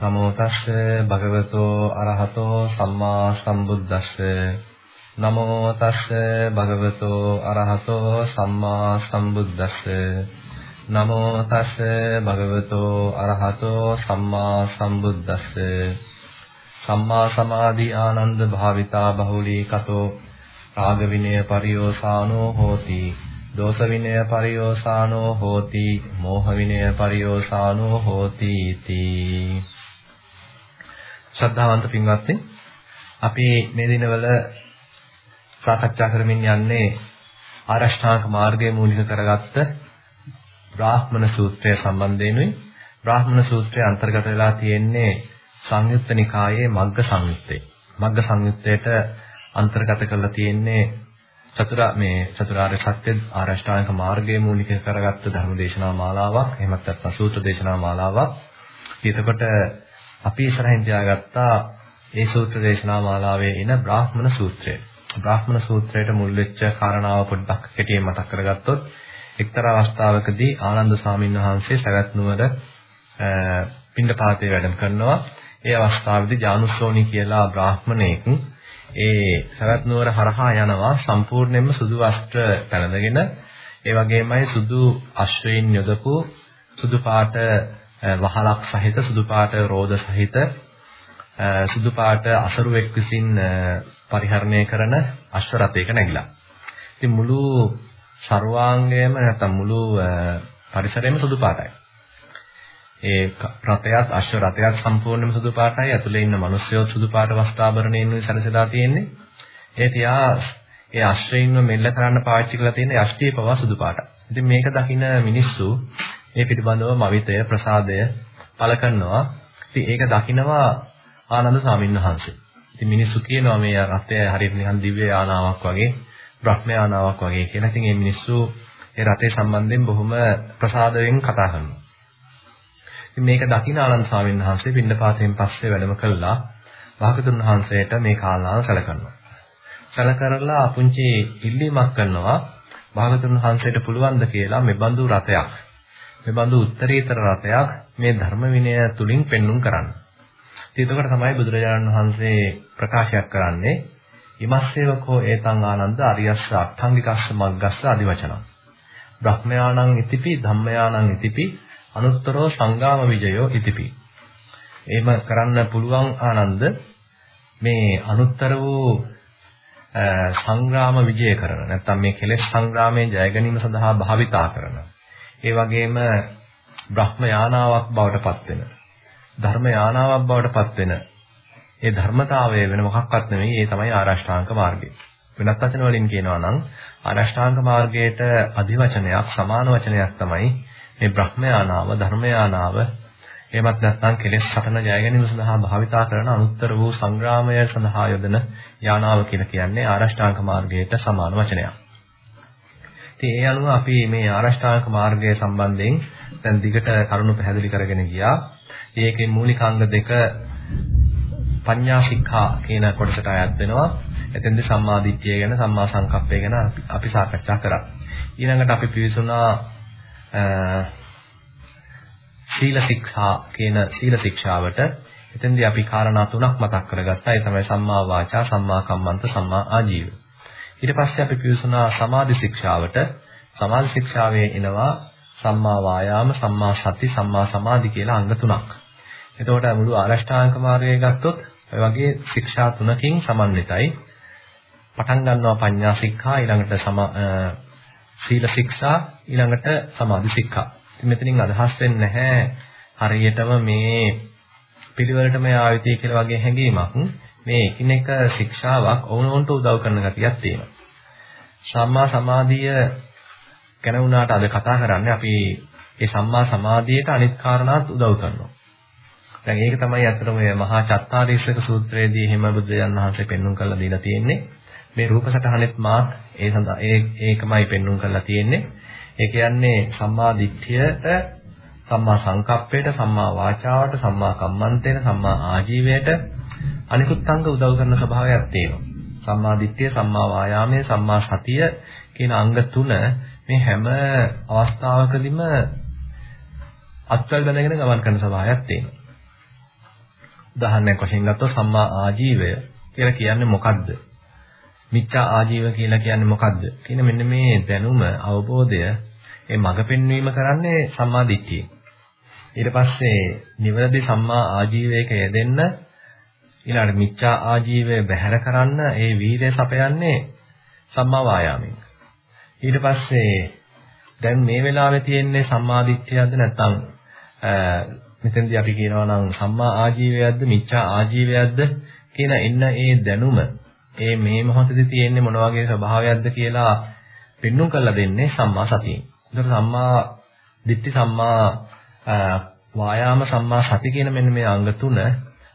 නමෝ තස්ස භගවතෝ අරහතෝ සම්මා සම්බුද්දස්ස. නමෝ තස්ස භගවතෝ අරහතෝ සම්මා සම්බුද්දස්ස. නමෝ තස්ස භගවතෝ අරහතෝ සම්මා සම්බුද්දස්ස. සම්මා සමාධි ආනන්ද භාවිතා බහුලී කතෝ. රාග විනය පරියෝසානෝ හෝති. දෝෂ විනය පරියෝසානෝ හෝති. මෝහ විනය පරියෝසානෝ හෝති තී. ශ්‍රද්ධාවන්ත පින්වත්නි අපි මේ දිනවල සාකච්ඡා කරමින් යන්නේ ආරෂ්ඨාංග මාර්ගය මූලික කරගත්ත බ්‍රාහ්මණ සූත්‍රය සම්බන්ධයෙන්ුයි බ්‍රාහ්මණ සූත්‍රයේ අන්තර්ගත වෙලා තියෙන්නේ සංයුත්ත නිකායේ මග්ග සංයුත්තේ මග්ග සංයුත්තේට අන්තර්ගත කරලා තියෙන්නේ චතුරා මේ චතුරාර්ය සත්‍ය ආරෂ්ඨාංග මාර්ගය මූලික කරගත්ත ධර්ම දේශනා මාලාවක් එහෙමත් නැත්නම් සූත්‍ර දේශනා මාලාවක්. ඊටකොට අපි ඉස්සරහින් තියාගත්තා ඒ සූත්‍ර දේශනා මාලාවේ එන බ්‍රාහ්මණ සූත්‍රය. බ්‍රාහ්මණ සූත්‍රයට මුල් වෙච්ච කාරණාව පොඩ්ඩක් කෙටියෙන් මතක් කරගත්තොත් එක්තරා අවස්ථාවකදී ආනන්ද ස්වාමීන් වහන්සේ සවැත් නුවර පිණ්ඩපාතේ වැඩම කරනවා. ඒ අවස්ථාවේදී ජානුස්සෝනි කියලා බ්‍රාහ්මණයෙක් ඒ සවැත් නුවර හරහා යනවා සම්පූර්ණයෙන්ම සුදු වස්ත්‍ර පැළඳගෙන ඒ වගේමයි සුදු අශ්වයින් යොදපු සුදු පාට වහලක් සහිත සුදු පාට රෝද සහිත සුදු පාට අසරුවෙක් විසින් පරිහරණය කරන අශ්ව රථයක නැගිලා. ඉතින් මුළු ਸਰවාංගයම නැත්නම් මුළු පරිසරයම සුදු පාටයි. ඒ රථයත් අශ්ව රථයත් සම්පූර්ණයෙන්ම සුදු පාටයි. ඇතුලේ ඉන්න මිනිස්සුයෝ සුදු පාට වස්ත්‍රාභරණයෙන් සැරසලා තියෙන්නේ. ඒ තියා ඒ අශ්වයින්ව මෙල්ල කරන්න පාවිච්චි කරලා තියෙන යෂ්ටියේ පවා සුදු පාටයි. ඉතින් මේක දකින මිනිස්සු මේ පිළිබඳව මවිතය ප්‍රසාදය පළ කරනවා. ඉතින් ඒක දකිනවා ආනන්ද ස්වාමීන් වහන්සේ. ඉතින් මිනිස්සු කියනවා මේ රථය හරියට නිකන් දිව්‍ය යානාවක් වගේ, බ්‍රහ්ම යානාවක් වගේ කියලා. ඉතින් මේ මිනිස්සු ඒ රථය සම්බන්ධයෙන් බොහොම ප්‍රසාදයෙන් කතා කරනවා. ඉතින් මේක දකින ආනන්ද ස්වාමීන් වහන්සේ පින්නපාතයෙන් පස්සේ වැඩම කළා. වාකතුන් වහන්සේට මේ කාරණාව සැලකනවා. සැලකරලා පුංචි ඉල්ලීමක් කරනවා. වාකතුන් වහන්සේට පුළුවන් ද කියලා මේ බඳු මෙබඳු උත්තරීතර රටයක් මේ ධර්ම විනය තුලින් පෙන්눔 කරන්නේ. ඉතින් එතකොට තමයි බුදුරජාණන් වහන්සේ ප්‍රකාශයක් කරන්නේ ඉමස්සේවකෝ ඒතං ආනන්ද අරියස්ස අට්ඨංගිකස්ස මග්ගස්ස ආදි වචනං. බ්‍රහ්මයාණං ඉතිපි ධම්මයාණං ඉතිපි අනුත්තරෝ සංගාම විජයෝ ඉතිපි. එහෙම කරන්න පුළුවන් ආනන්ද මේ අනුත්තර වූ සංග්‍රාම විජය කරන නැත්නම් මේ කෙලෙස් සංග්‍රාමයේ ජය ගැනීම සඳහා භාවිතා කරන ඒ වගේම බ්‍රහ්ම යානාවක් බවට පත් වෙන ධර්ම යානාවක් බවට පත් වෙන ඒ ධර්මතාවය වෙන මොකක්වත් නෙවෙයි ඒ තමයි ආරෂ්ඨාංග මාර්ගය. වෙනත් වචන වලින් කියනවා නම් ආරෂ්ඨාංග මාර්ගයට අධිවචනයක් සමාන වචනයක් තමයි මේ බ්‍රහ්මයානාව ධර්මයානාව එහෙමත් නැත්නම් කෙලෙස් සටන ජය ගැනීම සඳහා භාවිතා කරන අනුත්තර වූ සංග්‍රාමය සඳහා යොදන යානාව කියලා කියන්නේ ආරෂ්ඨාංග මාර්ගයට සමාන වචනයක්. ඉතින් ඒ අනුව අපි මේ ආරෂ්ඨාංග මාර්ගය සම්බන්ධයෙන් දැන් දිගට කරුණු පැහැදිලි කරගෙන ගියා. ඒකේ මූලිකාංග දෙක පඤ්ඤා ශික්ෂා කියන කොටසට අයත් වෙනවා. එතෙන්දී සම්මා දිට්ඨිය ගැන සම්මා සංකප්පය ගැන අපි සාකච්ඡා කරා. ඊළඟට අපි පිවිසුණා ශීල ශික්ෂා කියන ශීල ශික්ෂාවට එතෙන්දී අපි කාරණා තුනක් මතක් කරගත්තා. ඒ තමයි සම්මා වාචා, සම්මා කම්මන්ත, සම්මා ආජීව. ඊට පස්සේ අපි පිවිසුනා සමාධි ශික්ෂාවට. සමාධි ශික්ෂාවේ එනවා සම්මා වායාම, සම්මා සති, සම්මා සමාධි කියලා අංග තුනක්. එතකොට මුළු ආරෂ්ඨාංග මාර්ගය ගත්තොත් ඔය වගේ ශික්ෂා තුනකින් සමන්විතයි. පටන් ගන්නවා පඤ්ඤා ශික්ෂා, ඊළඟට සීල ශික්ෂා ඊළඟට සමාධි ශික්ෂා. මෙතනින් අදහස් වෙන්නේ නැහැ හරියටම මේ පිළිවෙලටම ආයතී කියලා වගේ හැඟීමක්. මේ එකිනෙක ශික්ෂාවක් ඕනෝන්ට උදව් කරන ගතියක් තියෙනවා. සම්මා සමාධිය ගැන වුණාට අද කතා කරන්නේ අපි ඒ සම්මා සමාධියට අනිත් කාරණාත් උදව් කරනවා. දැන් ඒක තමයි අත්‍තරම මේ මහා චත්තාරීසක සූත්‍රයේදී එහෙම බුදුන් වහන්සේ පෙන්වුම් කරලා දීලා තියෙන්නේ. මේ රූප සටහනෙත් මාත් ඒ සඳහා ඒ ඒකමයි පෙන්눔 කරලා තියෙන්නේ. ඒ කියන්නේ සම්මා දිට්ඨියට, සම්මා සංකප්පයට, සම්මා වාචාවට, සම්මා කම්මන්තේට, සම්මා ආජීවයට අනිකුත් අංග උදව් කරන ස්වභාවයක් තියෙනවා. සම්මා දිට්ඨිය, සම්මා වායාමය, සම්මා සතිය කියන අංග තුන මේ හැම අවස්ථාවකදීම අත්වල බැඳගෙන ගමන් කරන ස්වභාවයක් තියෙනවා. උදාහරණයක් වශයෙන් ගත්තොත් සම්මා ආජීවය කියලා කියන්නේ මොකද්ද? මිච්ඡා ආජීව කියලා කියන්නේ මොකද්ද? කියන මෙන්න මේ දැනුම අවබෝධය ඒ මඟ පෙන්වීම කරන්නේ සම්මා දිට්ඨිය. ඊට පස්සේ නිවැරදි සම්මා ආජීවයක යෙදෙන්න ඊළඟට මිච්ඡා ආජීවය බැහැර කරන්න ඒ වීර්ය සපයන්නේ සම්මා වායාමයෙන්. ඊට පස්සේ දැන් මේ වෙලාවේ තියෙන්නේ සම්මා දිට්ඨියක්ද නැත්නම් මෙතෙන්දී අපි කියනවා නම් සම්මා ආජීවයක්ද මිච්ඡා ආජීවයක්ද කියන එන්න ඒ දැනුම ඒ මේ මොහොතේ තියෙන්නේ මොන වගේ ස්වභාවයක්ද කියලා පෙන්눔 කරලා දෙන්නේ සම්මා සතියෙන්. ඒතර සම්මා දිට්ඨි සම්මා වායාම සම්මා සති කියන මෙන්න මේ අංග තුන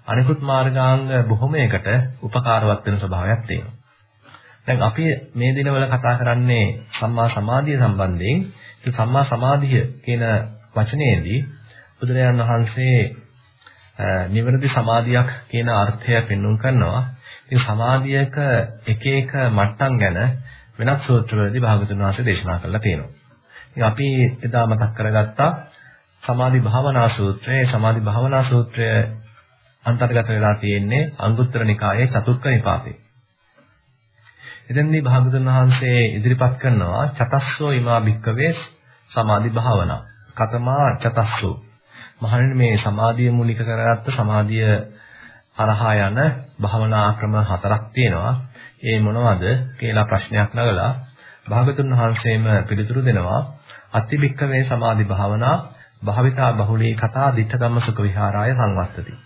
අනිකුත් මාර්ගාංග බොහොමයකට උපකාරවත් වෙන ස්වභාවයක් තියෙනවා. දැන් අපි මේ දිනවල කතා කරන්නේ සම්මා සමාධිය සම්බන්ධයෙන්. සම්මා සමාධිය කියන වචනයේදී බුදුරජාණන් වහන්සේ නිවැරදි සමාධියක් කියන අර්ථය පෙන්වුම් කරනවා. ඉතින් සමාධියක එක එක මට්ටම් ගැන වෙනත් සූත්‍රවලදී භාගතුන් වහන්සේ දේශනා කරලා තියෙනවා. ඉතින් අපි එදා මතක් කරගත්තා සමාධි භාවනා සූත්‍රය. සමාධි භාවනා සූත්‍රය අන්තර්ගත වෙලා තියෙන්නේ අංගුත්තර නිකායේ චතුක්ක නිපාතේ. එතෙන්දී භාගතුන් වහන්සේ ඉදිරිපත් කරනවා චතස්සෝ ීමා භික්කවේ සමාධි භාවනා. කතමා චතස්සෝ මහණෙනි මේ සමාධිය මූලික කරගත්ත සමාධිය හරහා යන භාවනා ක්‍රම හතරක් තියෙනවා. ඒ මොනවද කියලා ප්‍රශ්නයක් නගලා භාගතුන් වහන්සේම පිළිතුරු දෙනවා. අතිබික්කවේ සමාධි භාවනා භාවිතා බහුලී කතා ditta ධම්ම සුඛ විහාරාය සංවත්තති.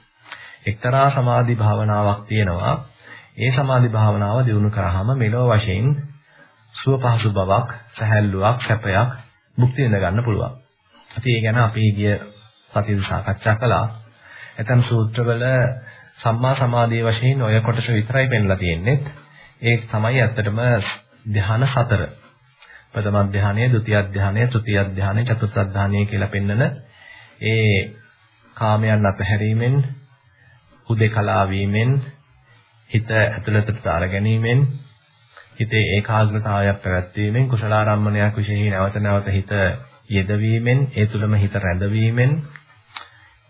එක්තරා සමාධි භාවනාවක් තියෙනවා. ඒ සමාධි භාවනාව දිනු කරාම මෙලොව වශයෙන් සුව පහසු බවක්, සැහැල්ලුවක්, සැපයක් භුක්ති විඳ ගන්න පුළුවන්. ඉතින් ඒ ගැන අපි ගිය සතියේ සාකච්ඡා කළා. එතන සූත්‍රවල සම්මා සමාධිය වශයෙන් ඔය කොටස විතරයි පෙන්ලා තියෙන්නේ. ඒ තමයි ඇත්තටම ධ්‍යාන සතර. ප්‍රථම ධ්‍යානය, ဒုတိ ය ධ්‍යානය, තෘතිය ධ්‍යානය, චතුර්ථ ධ්‍යානය කියලා පෙන්නන ඒ කාමයන් අතහැරීමෙන්, උදේකලා වීමෙන්, හිත ඇතුළතට දාර ගැනීමෙන්, හිතේ ඒකාග්‍රතාවයක් පැවැත්වීමෙන්, කුසලාරම්මණයක් විශේෂයෙන් නැවත නැවත හිත යෙදවීමෙන්, ඒ තුළම හිත රැඳවීමෙන්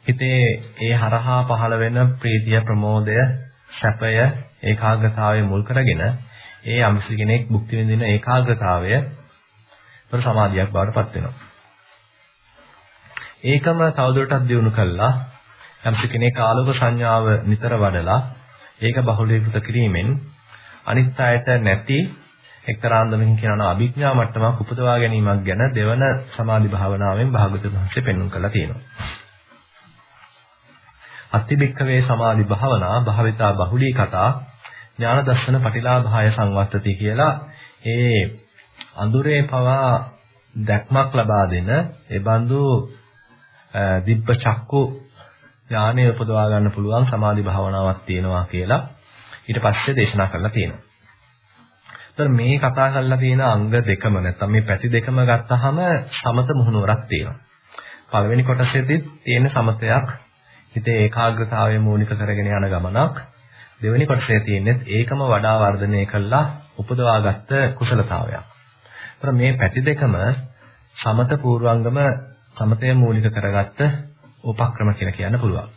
හිතේ ඒ හරහා පහළ වෙන ප්‍රීතිය ප්‍රමෝදය සැපය ඒකාග්‍රතාවය මුල් කරගෙන ඒ යම්සි කෙනෙක් භුක්ති විඳින ඒකාග්‍රතාවය පර සමාධියක් බවට පත් වෙනවා. ඒකම තවදුරටත් දියුණු කළා යම්සි කෙනෙක් ආලෝක සංඥාව නිතර වඩලා ඒක බහුලීකృత කිරීමෙන් අනිත් අයට නැති එක්තරාන්දමකින් කියනවා අභිඥා මට්ටමක් උපදවා ගැනීමක් ගැන දෙවන සමාධි භාවනාවෙන් භාගතුන් වහන්සේ පෙන්වන්න කළා තියෙනවා. අත්තිබික්කවේ සමාධි භාවනා භාවිතා බහුලී කතා ඥාන දර්ශන පටිලාභාය සංවත්තති කියලා ඒ අඳුරේ පවා දැක්මක් ලබා දෙන ඒ බඳු දිබ්බ චක්කු ඥානය උපදවා ගන්න පුළුවන් සමාධි භාවනාවක් තියෙනවා කියලා ඊට පස්සේ දේශනා කරලා තියෙනවා. ඒතර මේ කතා කරලා තියෙන අංග දෙකම නැත්නම් මේ පැති දෙකම ගත්තාම සමත මුහුණුවරක් තියෙනවා. පළවෙනි කොටසේදී තියෙන සමතයක් හිතේ ඒකාග්‍රතාවය මූලික කරගෙන යන ගමනක් දෙවෙනි කොටසේ තියෙන්නේ ඒකම වඩා වර්ධනය කළා උපදවාගත්ත කුසලතාවයක්. ඒතර මේ පැති දෙකම සමත පූර්වංගම සමතය මූලික කරගත්ත උපක්‍රම කියලා කියන්න පුළුවන්.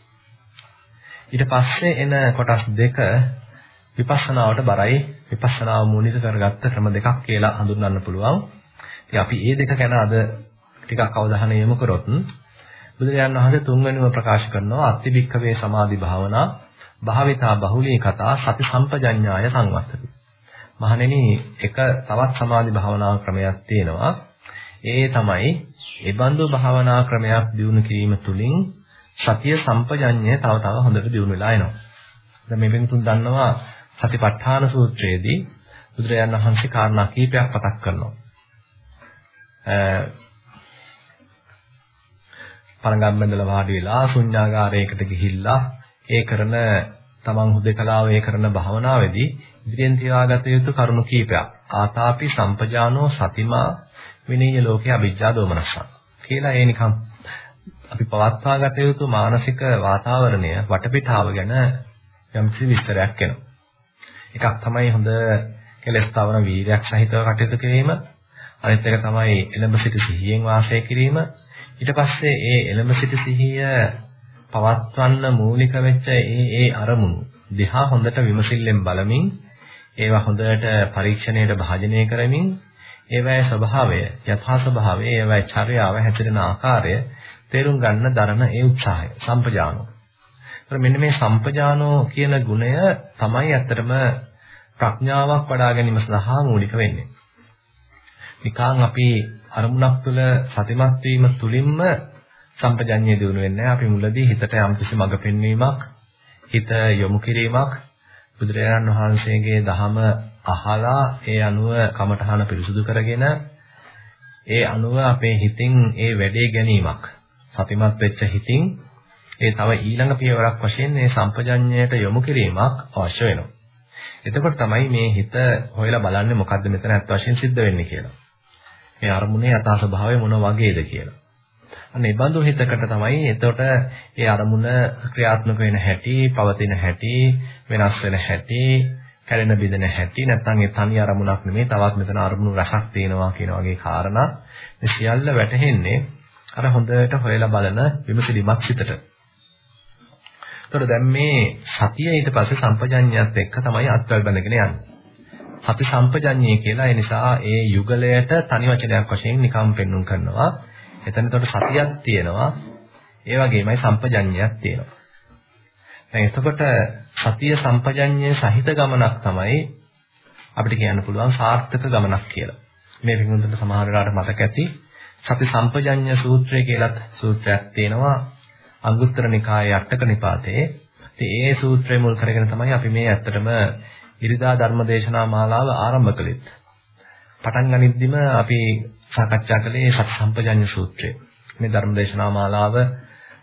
ඊට පස්සේ එන කොටස් දෙක විපස්සනාවට බරයි විපස්සනාව මූලික කරගත්ත ක්‍රම දෙකක් කියලා හඳුන්වන්න පුළුවන්. ඉතින් අපි මේ දෙක ගැන අද ටිකක් අවධානය යොමු කරොත් බුදුරජාණන් වහන්සේ තුන්වෙනිව ප්‍රකාශ කරනවා අත්තිබික්කවේ සමාධි භාවනා භාවිතා බහුලී කතා සති සම්පජඤ්ඤාය සංවත්තති. මහණෙනි එක තවත් සමාධි භාවනා ක්‍රමයක් තියෙනවා. ඒ තමයි ඒබඳු භාවනා ක්‍රමයක් දියුණු කිරීම තුළින් සතිය සම්පජඤ්ඤය තව තව හොඳට දියුණු වෙලා එනවා. දැන් මේ වෙනතුන් දන්නවා සතිපට්ඨාන සූත්‍රයේදී බුදුරජාණන් වහන්සේ කාරණා කීපයක් මතක් කරනවා. පළඟක් බඳලා වාඩි වෙලා ශුන්‍යාගාරයකට ගිහිල්ලා ඒ කරන තමන් හුදකලාව ඒ කරන භාවනාවේදී ඉදිරියෙන් තියාගත යුතු කරුණු කීපයක්. ආතාපි සම්පජානෝ සතිමා විනීය ලෝකේ අවිජ්ජා දෝමනස්සං. කියලා ඒ නිකම් අපි පවත්වා ගත යුතු මානසික වාතාවරණය වටපිටාව ගැන යම්කිසි විස්තරයක් එනවා. එකක් තමයි හොඳ කෙලස් තවන වීරයක් සහිතව කටයුතු කිරීම. අනිත් එක තමයි එළඹ සිට සිහියෙන් වාසය කිරීම. ඊට පස්සේ ඒ එළඹ සිට සිහිය පවත්වන්න මූලික වෙච්ච ඒ ඒ අරමුණු දිහා හොඳට විමසිල්ලෙන් බලමින් ඒවා හොඳට පරීක්ෂණයට භාජනය කරමින් ඒවායේ ස්වභාවය යථා ස්වභාවය ඒවායේ චර්යාව හැසිරෙන ආකාරය තේරුම් ගන්න දරන ඒ උත්සාහය සම්පජානෝ. ඒතර මෙන්න මේ සම්පජානෝ කියන ගුණය තමයි ඇත්තටම ප්‍රඥාවක් වඩා ගැනීම සඳහා මූලික වෙන්නේ. නිකං අපි අරමුණක් තුළ සතිමත් වීම තුලින්ම සම්පජඤ්ඤය දිනු වෙන්නේ අපි මුලදී හිතට යම්කිසි මඟ පෙන්වීමක් හිත යොමු කිරීමක් බුදුරජාණන් වහන්සේගේ දහම අහලා ඒ අනුව කමඨහන පිරිසුදු කරගෙන ඒ අනුව අපේ හිතින් ඒ වැඩේ ගැනීමක් සතිමත් වෙච්ච හිතින් ඒ තව ඊළඟ පියවරක් වශයෙන් මේ සම්පජඤ්ඤයට යොමු කිරීමක් අවශ්‍ය වෙනවා. එතකොට තමයි මේ හිත හොයලා බලන්නේ මොකද්ද මෙතන ඇත්ත වශයෙන් සිද්ධ වෙන්නේ කියලා. මේ අරමුණේ යථා ස්වභාවය මොන වගේද කියලා. අන්න ඒ බඳු හිතකට තමයි එතකොට ඒ අරමුණ ක්‍රියාත්මක වෙන හැටි, පවතින හැටි, වෙනස් වෙන හැටි, කැඩෙන බිඳෙන හැටි නැත්නම් ඒ තනි අරමුණක් නෙමෙයි තවත් මෙතන අරමුණු රසක් තියෙනවා කියන වගේ කාරණා මේ සියල්ල වැටහෙන්නේ අර හොඳට හොයලා බලන විමසිලිමත් සිතට. එතකොට දැන් මේ සතිය ඊට පස්සේ සම්පජඤ්ඤයත් එක්ක තමයි අත්වල බඳගෙන යන්නේ. සති සම්පජඤ්ඤය කියලා ඒ නිසා ඒ යුගලයට තනි වචනයක් වශයෙන් නිකම් පෙන්눔 කරනවා. එතන එතකොට සතියක් තියෙනවා. ඒ වගේමයි සම්පජඤ්ඤයක් තියෙනවා. දැන් එතකොට සතිය සම්පජඤ්ඤය සහිත ගමනක් තමයි අපිට කියන්න පුළුවන් සාර්ථක ගමනක් කියලා. මේ පිටුන්ට සමහර වෙලාවට මතක ඇති සති සම්පජඤ්ඤ සූත්‍රය කියලත් සූත්‍රයක් තියෙනවා අංගුත්තර නිකායේ අටක නිපාතේ. ඉතින් ඒ සූත්‍රය මුල් කරගෙන තමයි අපි මේ ඇත්තටම ඉරිදා ධර්මදේශනා මාලාව ආරම්භ කළෙත්. පටන් ගනිද්දිම අපි සාකච්ඡා කළේ සති සම්පජඤ්ඤ සූත්‍රය. මේ ධර්මදේශනා මාලාව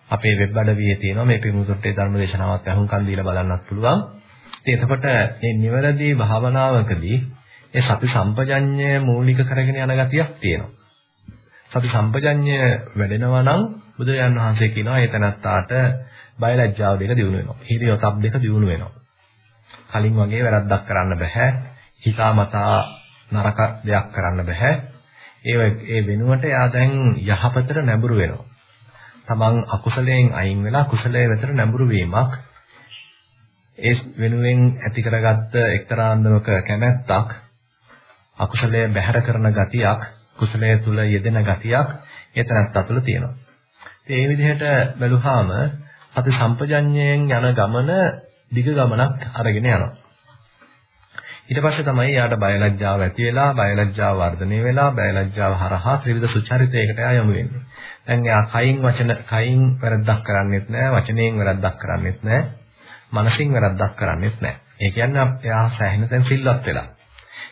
අපේ වෙබ් අඩවියේ තියෙනවා මේ පිමුතුට්ටේ ධර්මදේශනාවත් අහුම්කන් දීලා බලන්නත් පුළුවන්. ඉතින් එතකොට මේ නිවැරදි භාවනාවකදී ඒ සති සම්පජඤ්ඤය මූලික කරගෙන යන ගතියක් තියෙනවා. සති සම්පජඤ්ඤය වැඩෙනවා නම් බුදුරජාන් වහන්සේ කියනවා ඒ තනත්තාට බයලජ්ජාව දෙක දිනු වෙනවා. හිරියොතප් දෙක දිනු වෙනවා. කලින් වගේ වැරද්දක් කරන්න බෑ. හිතාමතා නරක දෙයක් කරන්න බෑ. ඒ ඒ වෙනුවට එයා දැන් යහපතට නැඹුරු වෙනවා. තමන් අකුසලයෙන් අයින් වෙලා කුසලයේ වෙතට නැඹුරු වීමක් ඒ වෙනුවෙන් ඇති කරගත්ත එක්තරා අන්දමක කැමැත්තක් අකුසලයේ බැහැර කරන ගතියක් කුසලයේ තුල යෙදෙන ගතියක් එතනත් අතුල තියෙනවා. ඒ විදිහට බැලුවාම අපි සම්පජඤ්ඤයෙන් යන ගමන දිග ගමනක් අරගෙන යනවා. ඊට පස්සේ තමයි යාට බයලජ්ජාව ඇති වෙලා බයලජ්ජාව වර්ධනය වෙලා බයලජ්ජාව හරහා ත්‍රිවිධ සුචරිතයකට යොමු වෙන්නේ. දැන් එයා කයින් වචන කයින් වැරද්දක් කරන්නේත් නැහැ වචනයෙන් වැරද්දක් කරන්නේත් නැහැ මනසින් වැරද්දක් කරන්නේත් නැහැ. ඒ කියන්නේ එයා සෑහෙන තැන් සිල්වත් වෙලා.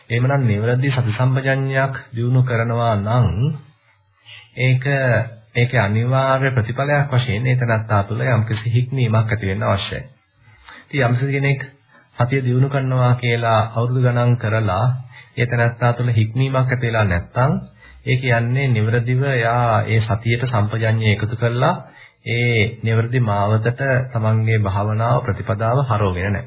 එහෙමනම් නිවැරදි සති සම්පජඤ්ඤයක් දිනු කරනවා නම් ඒක ඒකේ අනිවාර්ය ප්‍රතිඵලයක් වශයෙන් ඒතනත්තා තුළ යම්කිසි හික්මීමක් ඇති වෙන්න අවශ්‍යයි. ඉතින් යම්කිසි කෙනෙක් සතිය දිනු කරනවා කියලා අවුරුදු ගණන් කරලා ඒතනත්තා තුළ හික්මීමක් ඇති වෙලා නැත්නම් ඒ කියන්නේ නිවැරදිව එයා ඒ සතියට සම්පජඤ්ඤය එකතු කරලා ඒ නිවැරදි මාවතට තමන්ගේ භාවනාව ප්‍රතිපදාව හරවගෙන නැහැ.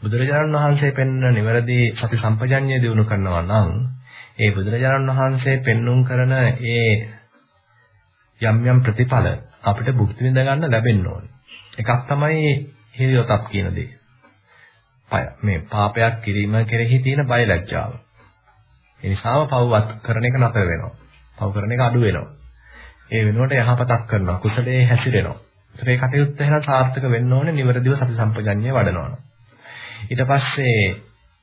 බුදුරජාණන් වහන්සේ පෙන්වන නිවැරදි සති සම්පජඤ්ඤය දිනු කරනවා නම් ඒ බුදුරජාණන් වහන්සේ පෙන්눔 කරන ඒ යම් යම් ප්‍රතිඵල අපිට භුක්ති විඳ ගන්න ලැබෙන්න ඕනේ. එකක් තමයි හිරියොතප් කියන දේ. මේ පාපයක් කිරීම කෙරෙහි තියෙන බයලජ්ජාව. ඒ නිසාම පව්වත් කරන එක නතර වෙනවා. පව් කරන එක අඩු වෙනවා. ඒ වෙනුවට යහපතක් කරනවා. කුසලයේ හැසිරෙනවා. ඒතර ඒ කටයුත්ත එහෙනම් සාර්ථක වෙන්න ඕනේ නිවැරදිව සති සම්පජඤ්ඤය වඩනවා. ඊට පස්සේ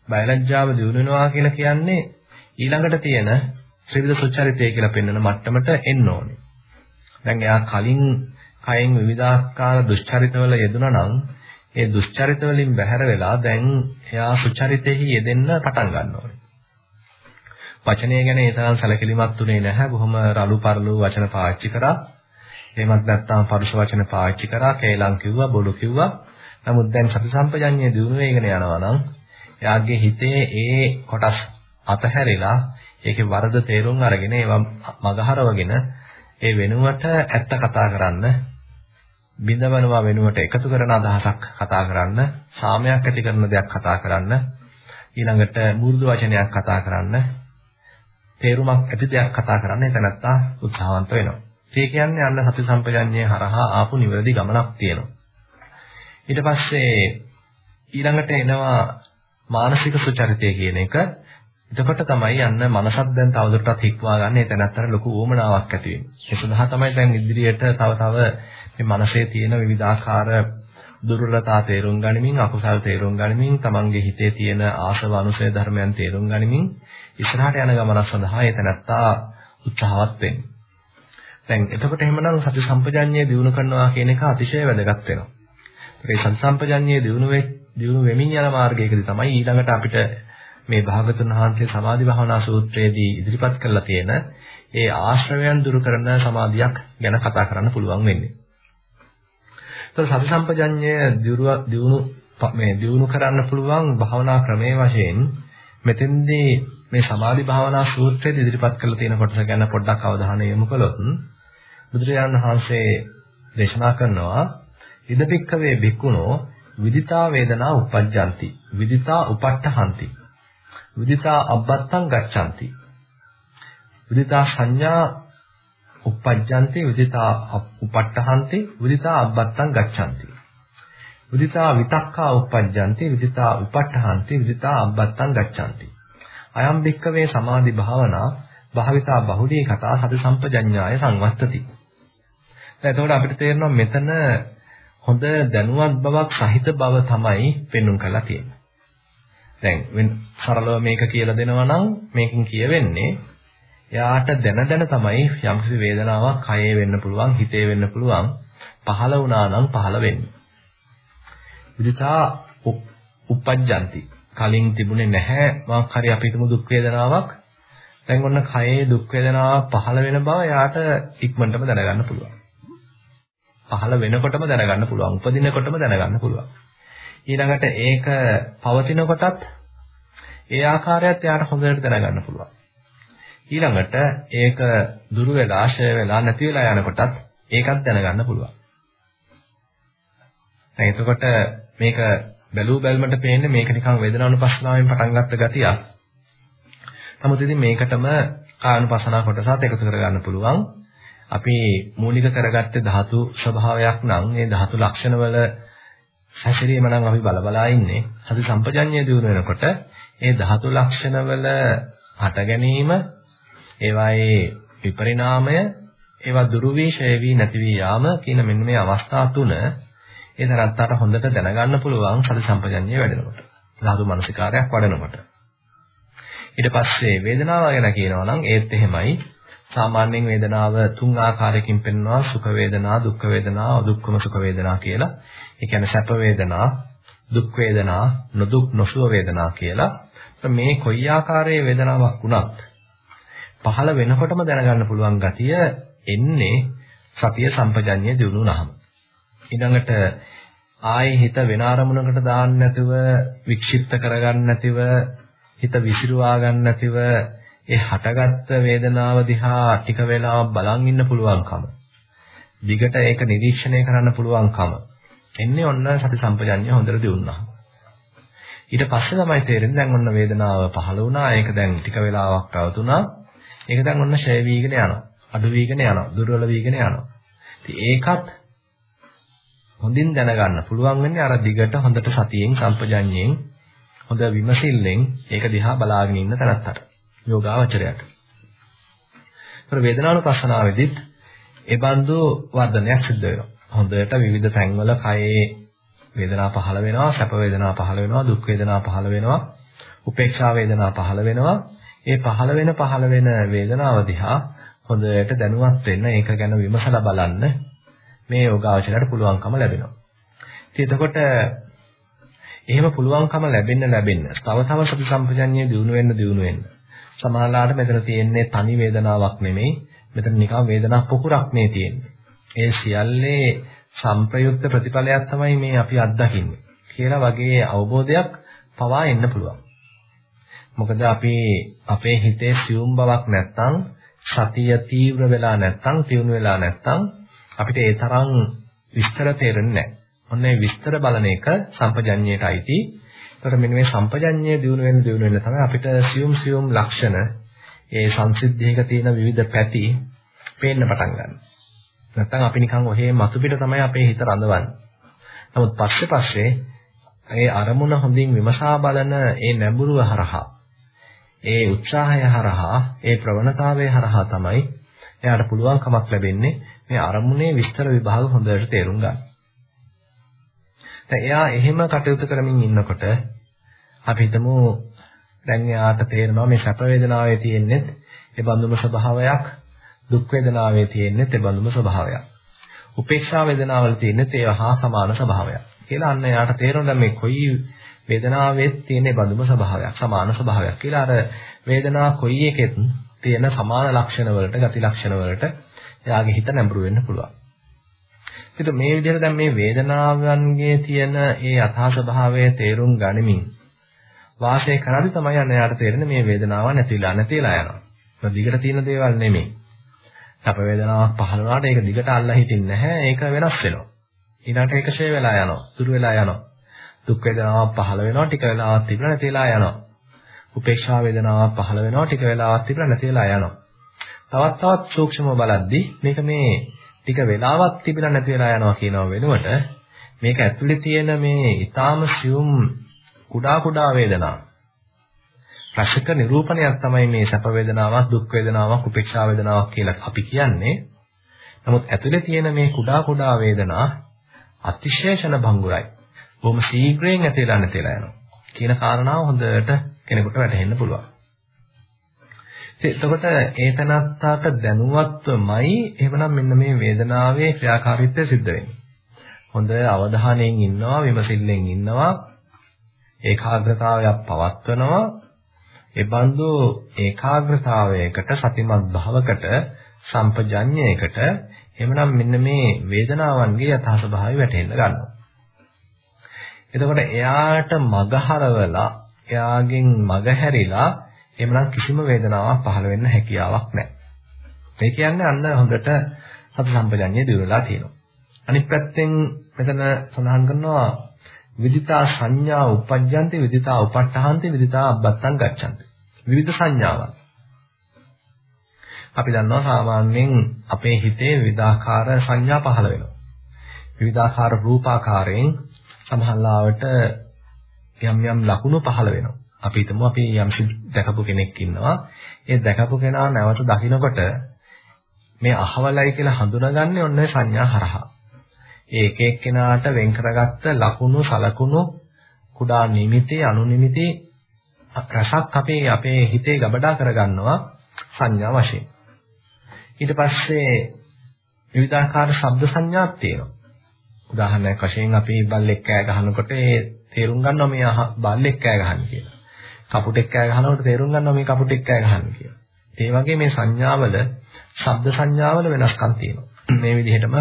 බයලජ්ජාව දිනු වෙනවා කියලා කියන්නේ ඊළඟට තියෙන ත්‍රිවිධ සුචරිතය කියලා පෙන්වන මට්ටමට එන්න ඕනේ. දැන් එයා කලින් කයෙන් විවිධාකාර දුෂ්චරිතවල යෙදුණා නම් ඒ දුෂ්චරිත වලින් බැහැර වෙලා දැන් එයා සුචරිතෙහි යෙදෙන්න පටන් ගන්නවා. වචනය ගැන ඒ තරම් සැලකිලිමත් උනේ නැහැ. බොහොම රළු පරළු වචන පාවිච්චි කරා. එහෙමත් නැත්නම් පරුෂ වචන පාවිච්චි කරා. කේලම් කිව්වා, බොළු කිව්වා. නමුත් දැන් සති සම්පජඤ්ඤය දිනු වේගෙන යනවා නම් එයාගේ හිතේ ඒ කොටස් අතහැරිලා ඒකේ වරද තේරුම් අරගෙන ඒවා මගහරවගෙන ඒ වෙනුවට ඇත්ත කතා කරන්න බිඳවනවා වෙනුවට එකතු කරන අදහසක් කතා කරන්න සාමයක් ඇති කරන දෙයක් කතා කරන්න ඊළඟට මෘදු වචනයක් කතා කරන්න තේරුමක් ඇති දෙයක් කතා කරන්න එතනත්තා උත්සාහවන්ත වෙනවා. ඒ කියන්නේ අන්න සති සම්පජඤ්ඤය හරහා ආපු නිවැරදි ගමනක් තියෙනවා. ඊට පස්සේ ඊළඟට එනවා මානසික සුචරිතය කියන එක. එතකොට තමයි යන්න මනසක් දැන් තවදුරටත් හික්වා ගන්න ඒ තැනත්තර ලොකු උවමනාවක් ඇති වෙන්නේ. ඒ සඳහා තමයි දැන් ඉදිරියට තව තව මේ මනසේ තියෙන විවිධාකාර දුර්වලතා තේරුම් ගනිමින් අකුසල් තේරුම් ගනිමින් තමන්ගේ හිතේ තියෙන ආශව අනුසය ධර්මයන් තේරුම් ගනිමින් ඉස්සරහට යන ගමන සඳහා ඒ තැනත්තා උත්සාහවත් වෙන්නේ. දැන් එතකොට එහෙමනම් සති සම්පජඤ්ඤය දිනු කරනවා කියන එක අතිශය වැදගත් වෙනවා. ඒ සති සම්පජඤ්ඤය දිනු දිනු වෙමින් යන මාර්ගයකදී තමයි ඊළඟට අපිට මේ භාගතුන් වහන්සේ සමාධි භාවනා සූත්‍රයේදී ඉදිරිපත් කරලා තියෙන ඒ ආශ්‍රවයන් දුරු කරන සමාධියක් ගැන කතා කරන්න පුළුවන් වෙන්නේ. ඒතර සති සම්පජඤ්ඤය දියුණු මේ දියුණු කරන්න පුළුවන් භාවනා ක්‍රමයේ වශයෙන් මෙතෙන්දී මේ සමාධි භාවනා සූත්‍රයේ ඉදිරිපත් කරලා තියෙන කොටස ගැන පොඩ්ඩක් අවධානය යොමු කළොත් බුදුරජාණන් වහන්සේ දේශනා කරනවා ඉදපික්කවේ බික්කුණෝ විදිතා වේදනා උපජ්ජಂತಿ විදිතා උපට්ඨහන්ති විදිතා අබ්බත්තං ගච්ඡanti විදිතා සංඥා uppajjanti විදිතා උපට්ඨහන්ති විදිතා අබ්බත්තං ගච්ඡanti විදිතා විතක්කා uppajjanti විදිතා උපට්ඨහන්ති විදිතා අබ්බත්තං ගච්ඡanti අයම් භික්කවේ සමාධි භාවනා භාවිතා බහුලී කතා සති සම්පජඤ්ඤාය සංවත්තති දැන් එතකොට අපිට තේරෙනවා මෙතන හොඳ දැනුවත් බවක් සහිත බව තමයි පෙන්වුම් කරලා තියෙන්නේ. දැන් සරලව මේක කියලා දෙනවා නම් මේකෙන් කියවෙන්නේ එයාට දැන දැන තමයි යම්කිසි වේදනාවක් කයේ වෙන්න පුළුවන් හිතේ වෙන්න පුළුවන් පහළ වුණා නම් පහළ වෙන්නේ. විදිතා උප්පජ්ජಂತಿ කලින් තිබුණේ නැහැ මොකක් හරි අපි හිතමු දුක් වේදනාවක් දැන් ඔන්න කයේ දුක් වේදනාවක් පහළ වෙන බව එයාට ඉක්මනටම දැනගන්න පුළුවන්. පහළ වෙනකොටම දැනගන්න පුළුවන්. උපදිනකොටම දැනගන්න පුළුවන්. ඊළඟට ඒක පවතින කොටත් ඒ ආකාරයත් එයාට හොඳට දැනගන්න පුළුවන්. ඊළඟට ඒක දුරු වෙලා ආශය වෙලා නැති වෙලා යන කොටත් ඒකත් දැනගන්න පුළුවන්. දැන් එතකොට මේක බැලූ බැල්මට පේන්නේ මේක නිකන් වේදනානුපස්සනාවෙන් පටන් ගත්ත ගතියක්. නමුත් ඉතින් මේකටම කායනුපස්සනා කොටසත් එකතු කරගන්න පුළුවන්. අපි මූලික කරගත්තේ ධාතු ස්වභාවයක් නම් ඒ ධාතු ලක්ෂණවල හැසිරීම නම් අපි බලබලා ඉන්නේ. සති සම්පජඤ්ඤය දිනු වෙනකොට ඒ ධාතු ලක්ෂණවල හට ගැනීම ඒවායේ විපරිණාමය ඒවා දුරු වී ඡය වී නැති වී යාම කියන මෙන්න මේ අවස්ථා තුන ඒ තරත්තට හොඳට දැනගන්න පුළුවන් සති සම්පජඤ්ඤය වැඩෙනකොට. ධාතු මනසිකාරයක් වඩනකොට. ඊට පස්සේ වේදනාව ගැන කියනවා නම් ඒත් එහෙමයි. සාමාන්‍යයෙන් වේදනාව තුන් ආකාරයකින් පෙන්වනවා සුඛ වේදනා, දුක්ඛ වේදනා, අදුක්ඛම සුඛ වේදනා කියලා. ඒ කියන්නේ සැප වේදනා, දුක් වේදනා, නොදුක් නොසුව වේදනා කියලා. මේ කොයි ආකාරයේ වේදනාවක් වුණත් පහළ වෙනකොටම දැනගන්න පුළුවන් ගතිය එන්නේ සතිය සම්පජඤ්ඤය දිනුනහම. ඊළඟට ආයේ හිත වෙන අරමුණකට දාන්න නැතුව වික්ෂිප්ත කරගන්න නැතිව හිත විසිරුවා ගන්න නැතිව ඒ හටගත්ත වේදනාව දිහා ටික වෙලාවක් බලන් ඉන්න පුළුවන්කම. දිගට ඒක නිරීක්ෂණය කරන්න පුළුවන්කම. එන්නේ ඔන්න සති සම්පජඤ්ඤය හොඳට දියුණුවා. ඊට පස්සේ තමයි තේරෙන්නේ දැන් ඔන්න වේදනාව පහළ වුණා. ඒක දැන් ටික වෙලාවක් පැවතුණා. ඒක දැන් ඔන්න ෂය වීගෙන යනවා. අඩු වීගෙන යනවා. දුර්වල වීගෙන යනවා. ඉතින් ඒකත් හොඳින් දැනගන්න පුළුවන් වෙන්නේ අර දිගට හොඳට සතියෙන් සම්පජඤ්ඤයෙන් හොඳ විමසිල්ලෙන් ඒක දිහා බලාගෙන ඉන්න තැනත්තට. යෝගාවචරයට. ඒතර වේදනානුපස්සනාවේදීත් ඒ බඳු වර්ධනයක් සිද්ධ වෙනවා. හොඳට විවිධ තැන්වල කයේ වේදනා පහළ වෙනවා, සැප වේදනා පහළ වෙනවා, දුක් වේදනා පහළ වෙනවා, උපේක්ෂා වේදනා පහළ වෙනවා. ඒ පහළ වෙන පහළ වෙන වේදනාව දිහා හොඳට දැනුවත් වෙන්න, ඒක ගැන විමසලා බලන්න මේ යෝගාවචරයට පුළුවන්කම ලැබෙනවා. ඉතින් එතකොට එහෙම පුළුවන්කම ලැබෙන්න ලැබෙන්න තව තව සති සම්පජඤ්ඤය දිනු වෙන්න දිනු වෙන්න සමහරලාට මෙතන තියෙන්නේ තනි වේදනාවක් නෙමෙයි මෙතන නිකන් වේදනා පොකුරක් මේ තියෙන්නේ ඒ සියල්ලේ සංප්‍රයුක්ත ප්‍රතිඵලයක් තමයි මේ අපි අත්දකින්නේ කියලා වගේ අවබෝධයක් පවා එන්න පුළුවන්. මොකද අපි අපේ හිතේ සියුම් බවක් නැත්තම් සතිය තීව්‍ර වෙලා නැත්තම් තියුණු වෙලා නැත්තම් අපිට ඒ තරම් විස්තර තේරෙන්නේ නැහැ. ඔන්න ඒ විස්තර බලන එක සම්පජඤ්ඤයට අයිති. ඒකට මෙන්න මේ සම්පජඤ්ඤය දිනු වෙන දිනු වෙන තමයි අපිට සියුම් සියුම් ලක්ෂණ ඒ සංසිද්ධියක තියෙන විවිධ පැති පේන්න පටන් ගන්නවා. නැත්නම් අපි නිකන් ඔහේ මතු පිට තමයි අපේ හිත රඳවන්නේ. නමුත් පස්සේ පස්සේ ඒ අරමුණ හොඳින් විමසා බලන ඒ නැඹුරුව හරහා ඒ උත්සාහය හරහා ඒ ප්‍රවණතාවය හරහා තමයි එයාට පුළුවන්කමක් ලැබෙන්නේ මේ අරමුණේ විස්තර විභාග හොඳට තේරුම් ගන්න. දැන් එයා එහෙම කටයුතු කරමින් ඉන්නකොට අපි හිතමු දැන් එයාට තේරෙනවා මේ සැප වේදනාවේ තියෙන්නේ ඒ බඳුම ස්වභාවයක් දුක් වේදනාවේ තියෙන්නේ ඒ බඳුම ස්වභාවයක්. උපේක්ෂා වේදනාවල තියෙන්නේ ඒ හා සමාන ස්වභාවයක්. කියලා අන්න එයාට තේරෙනවා මේ කොයි වේදනාවෙත් තියෙන බඳුම ස්වභාවයක් සමාන ස්වභාවයක් කියලා අර වේදනාව කොයි එකෙත් තියෙන සමාන ලක්ෂණ වලට ගති ලක්ෂණ වලට එයාගේ හිත නැඹුරු වෙන්න පුළුවන්. ඒත් මේ විදිහට දැන් මේ වේදනාවන්ගේ තියෙන ඒ යථා ස්වභාවය තේරුම් ගනිමින් වාසය කරද්දි තමයි අන්න එයාට තේරෙන්නේ මේ වේදනාව නැතිලා නැතිලා යනවා. ඒක දිගට තියෙන දේවල් නෙමෙයි. සැප වේදනාවක් පහළ වුණාට ඒක දිගට අල්ලා හිටින්නේ නැහැ. ඒක වෙනස් වෙනවා. ඊළඟට ඒක ෂේ වෙලා යනවා. දුර වෙලා යනවා. දුක් වේදනාවක් පහළ වෙනවා ටික වෙලාවක් තිබුණා නැතිලා යනවා. උපේක්ෂා වේදනාවක් පහළ වෙනවා ටික වෙලාවක් තිබුණා නැතිලා යනවා. තවත් තවත් සූක්ෂම බලද්දී මේක මේ ටික වෙලාවක් තිබිලා නැති වෙලා යනවා කියනවා වෙනුවට මේක ඇතුලේ තියෙන මේ ඊටාම සියුම් කුඩා කුඩා වේදනා රසික නිරූපණයක් තමයි මේ සැප වේදනාවක් දුක් වේදනාවක් උපේක්ෂා වේදනාවක් කියලා අපි කියන්නේ. නමුත් ඇතුලේ තියෙන මේ කුඩා කුඩා වේදනා අතිශේෂණ භංගුරයි. බොහොම ශීඝ්‍රයෙන් ඇතිලා නැතිලා යනවා. කියන කාරණාව හොඳට කෙනෙකුට වැටහෙන්න පුළුවන්. එතකොට ඒ තනත්තාට දැනුවත්වමයි එහෙමනම් මෙන්න මේ වේදනාවේ ක්‍රියාකාරීත්වය සිද්ධ වෙන්නේ. හොඳ අවධානයෙන් ඉන්නවා විමසිල්ලෙන් ඉන්නවා ඒකාග්‍රතාවයක් පවත්වනවා ඒ බඳු ඒකාග්‍රතාවයකට සතිමත් භාවකට සම්පජඤ්ඤයකට එහෙමනම් මෙන්න මේ වේදනාවන්ගේ යථා ස්වභාවය වැටහෙන්න ගන්නවා. එතකොට එයාට මගහරවලා එයාගෙන් මගහැරිලා එහෙමනම් කිසිම වේදනාවක් පහළ වෙන්න හැකියාවක් නැහැ. ඒ කියන්නේ අන්න හොඳට සති සම්පජඤ්ඤය දිරලා තියෙනවා. අනිත් පැත්තෙන් මෙතන සඳහන් කරනවා විදිතා සංඥා උපජ්ජන්ති විදිතා උපට්ඨහන්ති විදිතා අබ්බත්තං ගච්ඡanti. විවිධ සංඥාවක්. අපි දන්නවා සාමාන්‍යයෙන් අපේ හිතේ විවිධාකාර සංඥා පහළ වෙනවා. විවිධාකාර රූපාකාරයෙන් සමහරවිට යම් යම් ලකුණු පහළ වෙනවා. අපි හිතමු අපි යම් දැකපු කෙනෙක් ඉන්නවා. ඒ දැකපු කෙනා නැවත දකින්නකොට මේ අහවලයි කියලා හඳුනාගන්නේ ඔන්න සංඥා හරහා. ඒ එක එක්කෙනාට වෙන් කරගත්ත ලකුණු සලකුණු කුඩා නිමිති අනුනිමිති රසක් අපේ අපේ හිතේ ගබඩා කරගන්නවා සංඥා වශයෙන්. ඊට පස්සේ විවිධාකාර ශබ්ද සංඥාත් තියෙනවා. උදාහරණයක් වශයෙන් අපි බල්ලෙක් කෑ ගහනකොට ඒ තේරුම් ගන්නවා මේ බල්ලෙක් කෑ ගහන්නේ කියලා. කපුටෙක් කෑ ගහනකොට තේරුම් ගන්නවා මේ කපුටෙක් කෑ ගහන්නේ කියලා. ඒ වගේ මේ සංඥාවල ශබ්ද සංඥාවල වෙනස්කම් තියෙනවා. මේ විදිහටම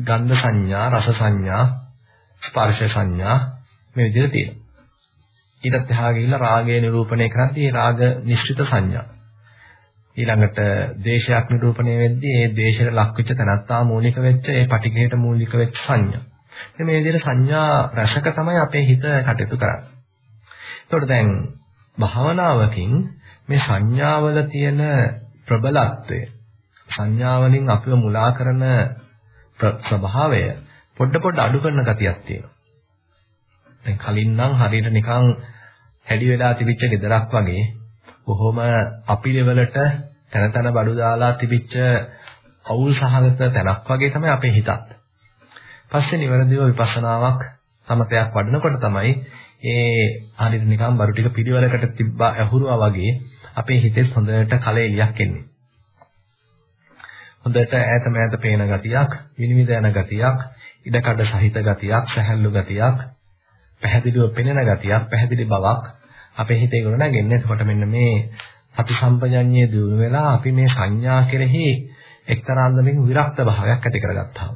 ගන්ධ සංඥා, රස සංඥා, ස්පර්ශ සංඥා මේ විදිහට තියෙනවා. ඊටත් එහා ගිහිල්ලා රාගය නිරූපණය කරද්දී රාග නිශ්චිත සංඥා. ඊළඟට දේශයක් නිරූපණය වෙද්දී ඒ දේශයට ලක්විච්ච තනත්තා මූලික වෙච්ච ඒ පටිඝයට මූලික වෙච්ච සංඥා. ඉතින් මේ විදිහට සංඥා රසක තමයි අපේ හිත කටයුතු කරන්නේ. එතකොට දැන් භාවනාවකින් මේ සංඥාවල තියෙන ප්‍රබලත්වය සංඥාවලින් අපිව මුලා කරන ස්වභාවය පොඩ පොඩ අඩු කරන ගතියක් තියෙනවා. දැන් කලින් නම් හරියට නිකන් හැඩි වෙලා තිබිච්ච gedarak වගේ බොහොම අපි ලෙවලට තන තන බඩු දාලා තිබිච්ච අවුල් සහගත තැනක් වගේ තමයි අපේ හිතත්. පස්සේ නිවැරදිව විපස්සනාවක් සමතයක් වඩනකොට තමයි ඒ හරියට නිකන් බඩු ටික පිළිවෙලකට තිබ්බා ඇහුරුවා වගේ අපේ හිතෙත් හොඳට කලෙලියක් එන්නේ. හොඳට ඈත මෑත පේන ගතියක්, විනිවිද යන ගතියක්, ඉඩකඩ සහිත ගතියක්, සැහැල්ලු ගතියක්, පැහැදිලිව පෙනෙන ගතියක්, පැහැදිලි බවක් අපේ හිතේ ගොඩනගන්නේ. එතකොට මෙන්න මේ අති සම්පජඤ්ඤයේ දිනු වෙලා අපි මේ සංඥා කෙරෙහි එක්තරා අන්දමකින් විරක්ත භාවයක් ඇති කරගත්තාම.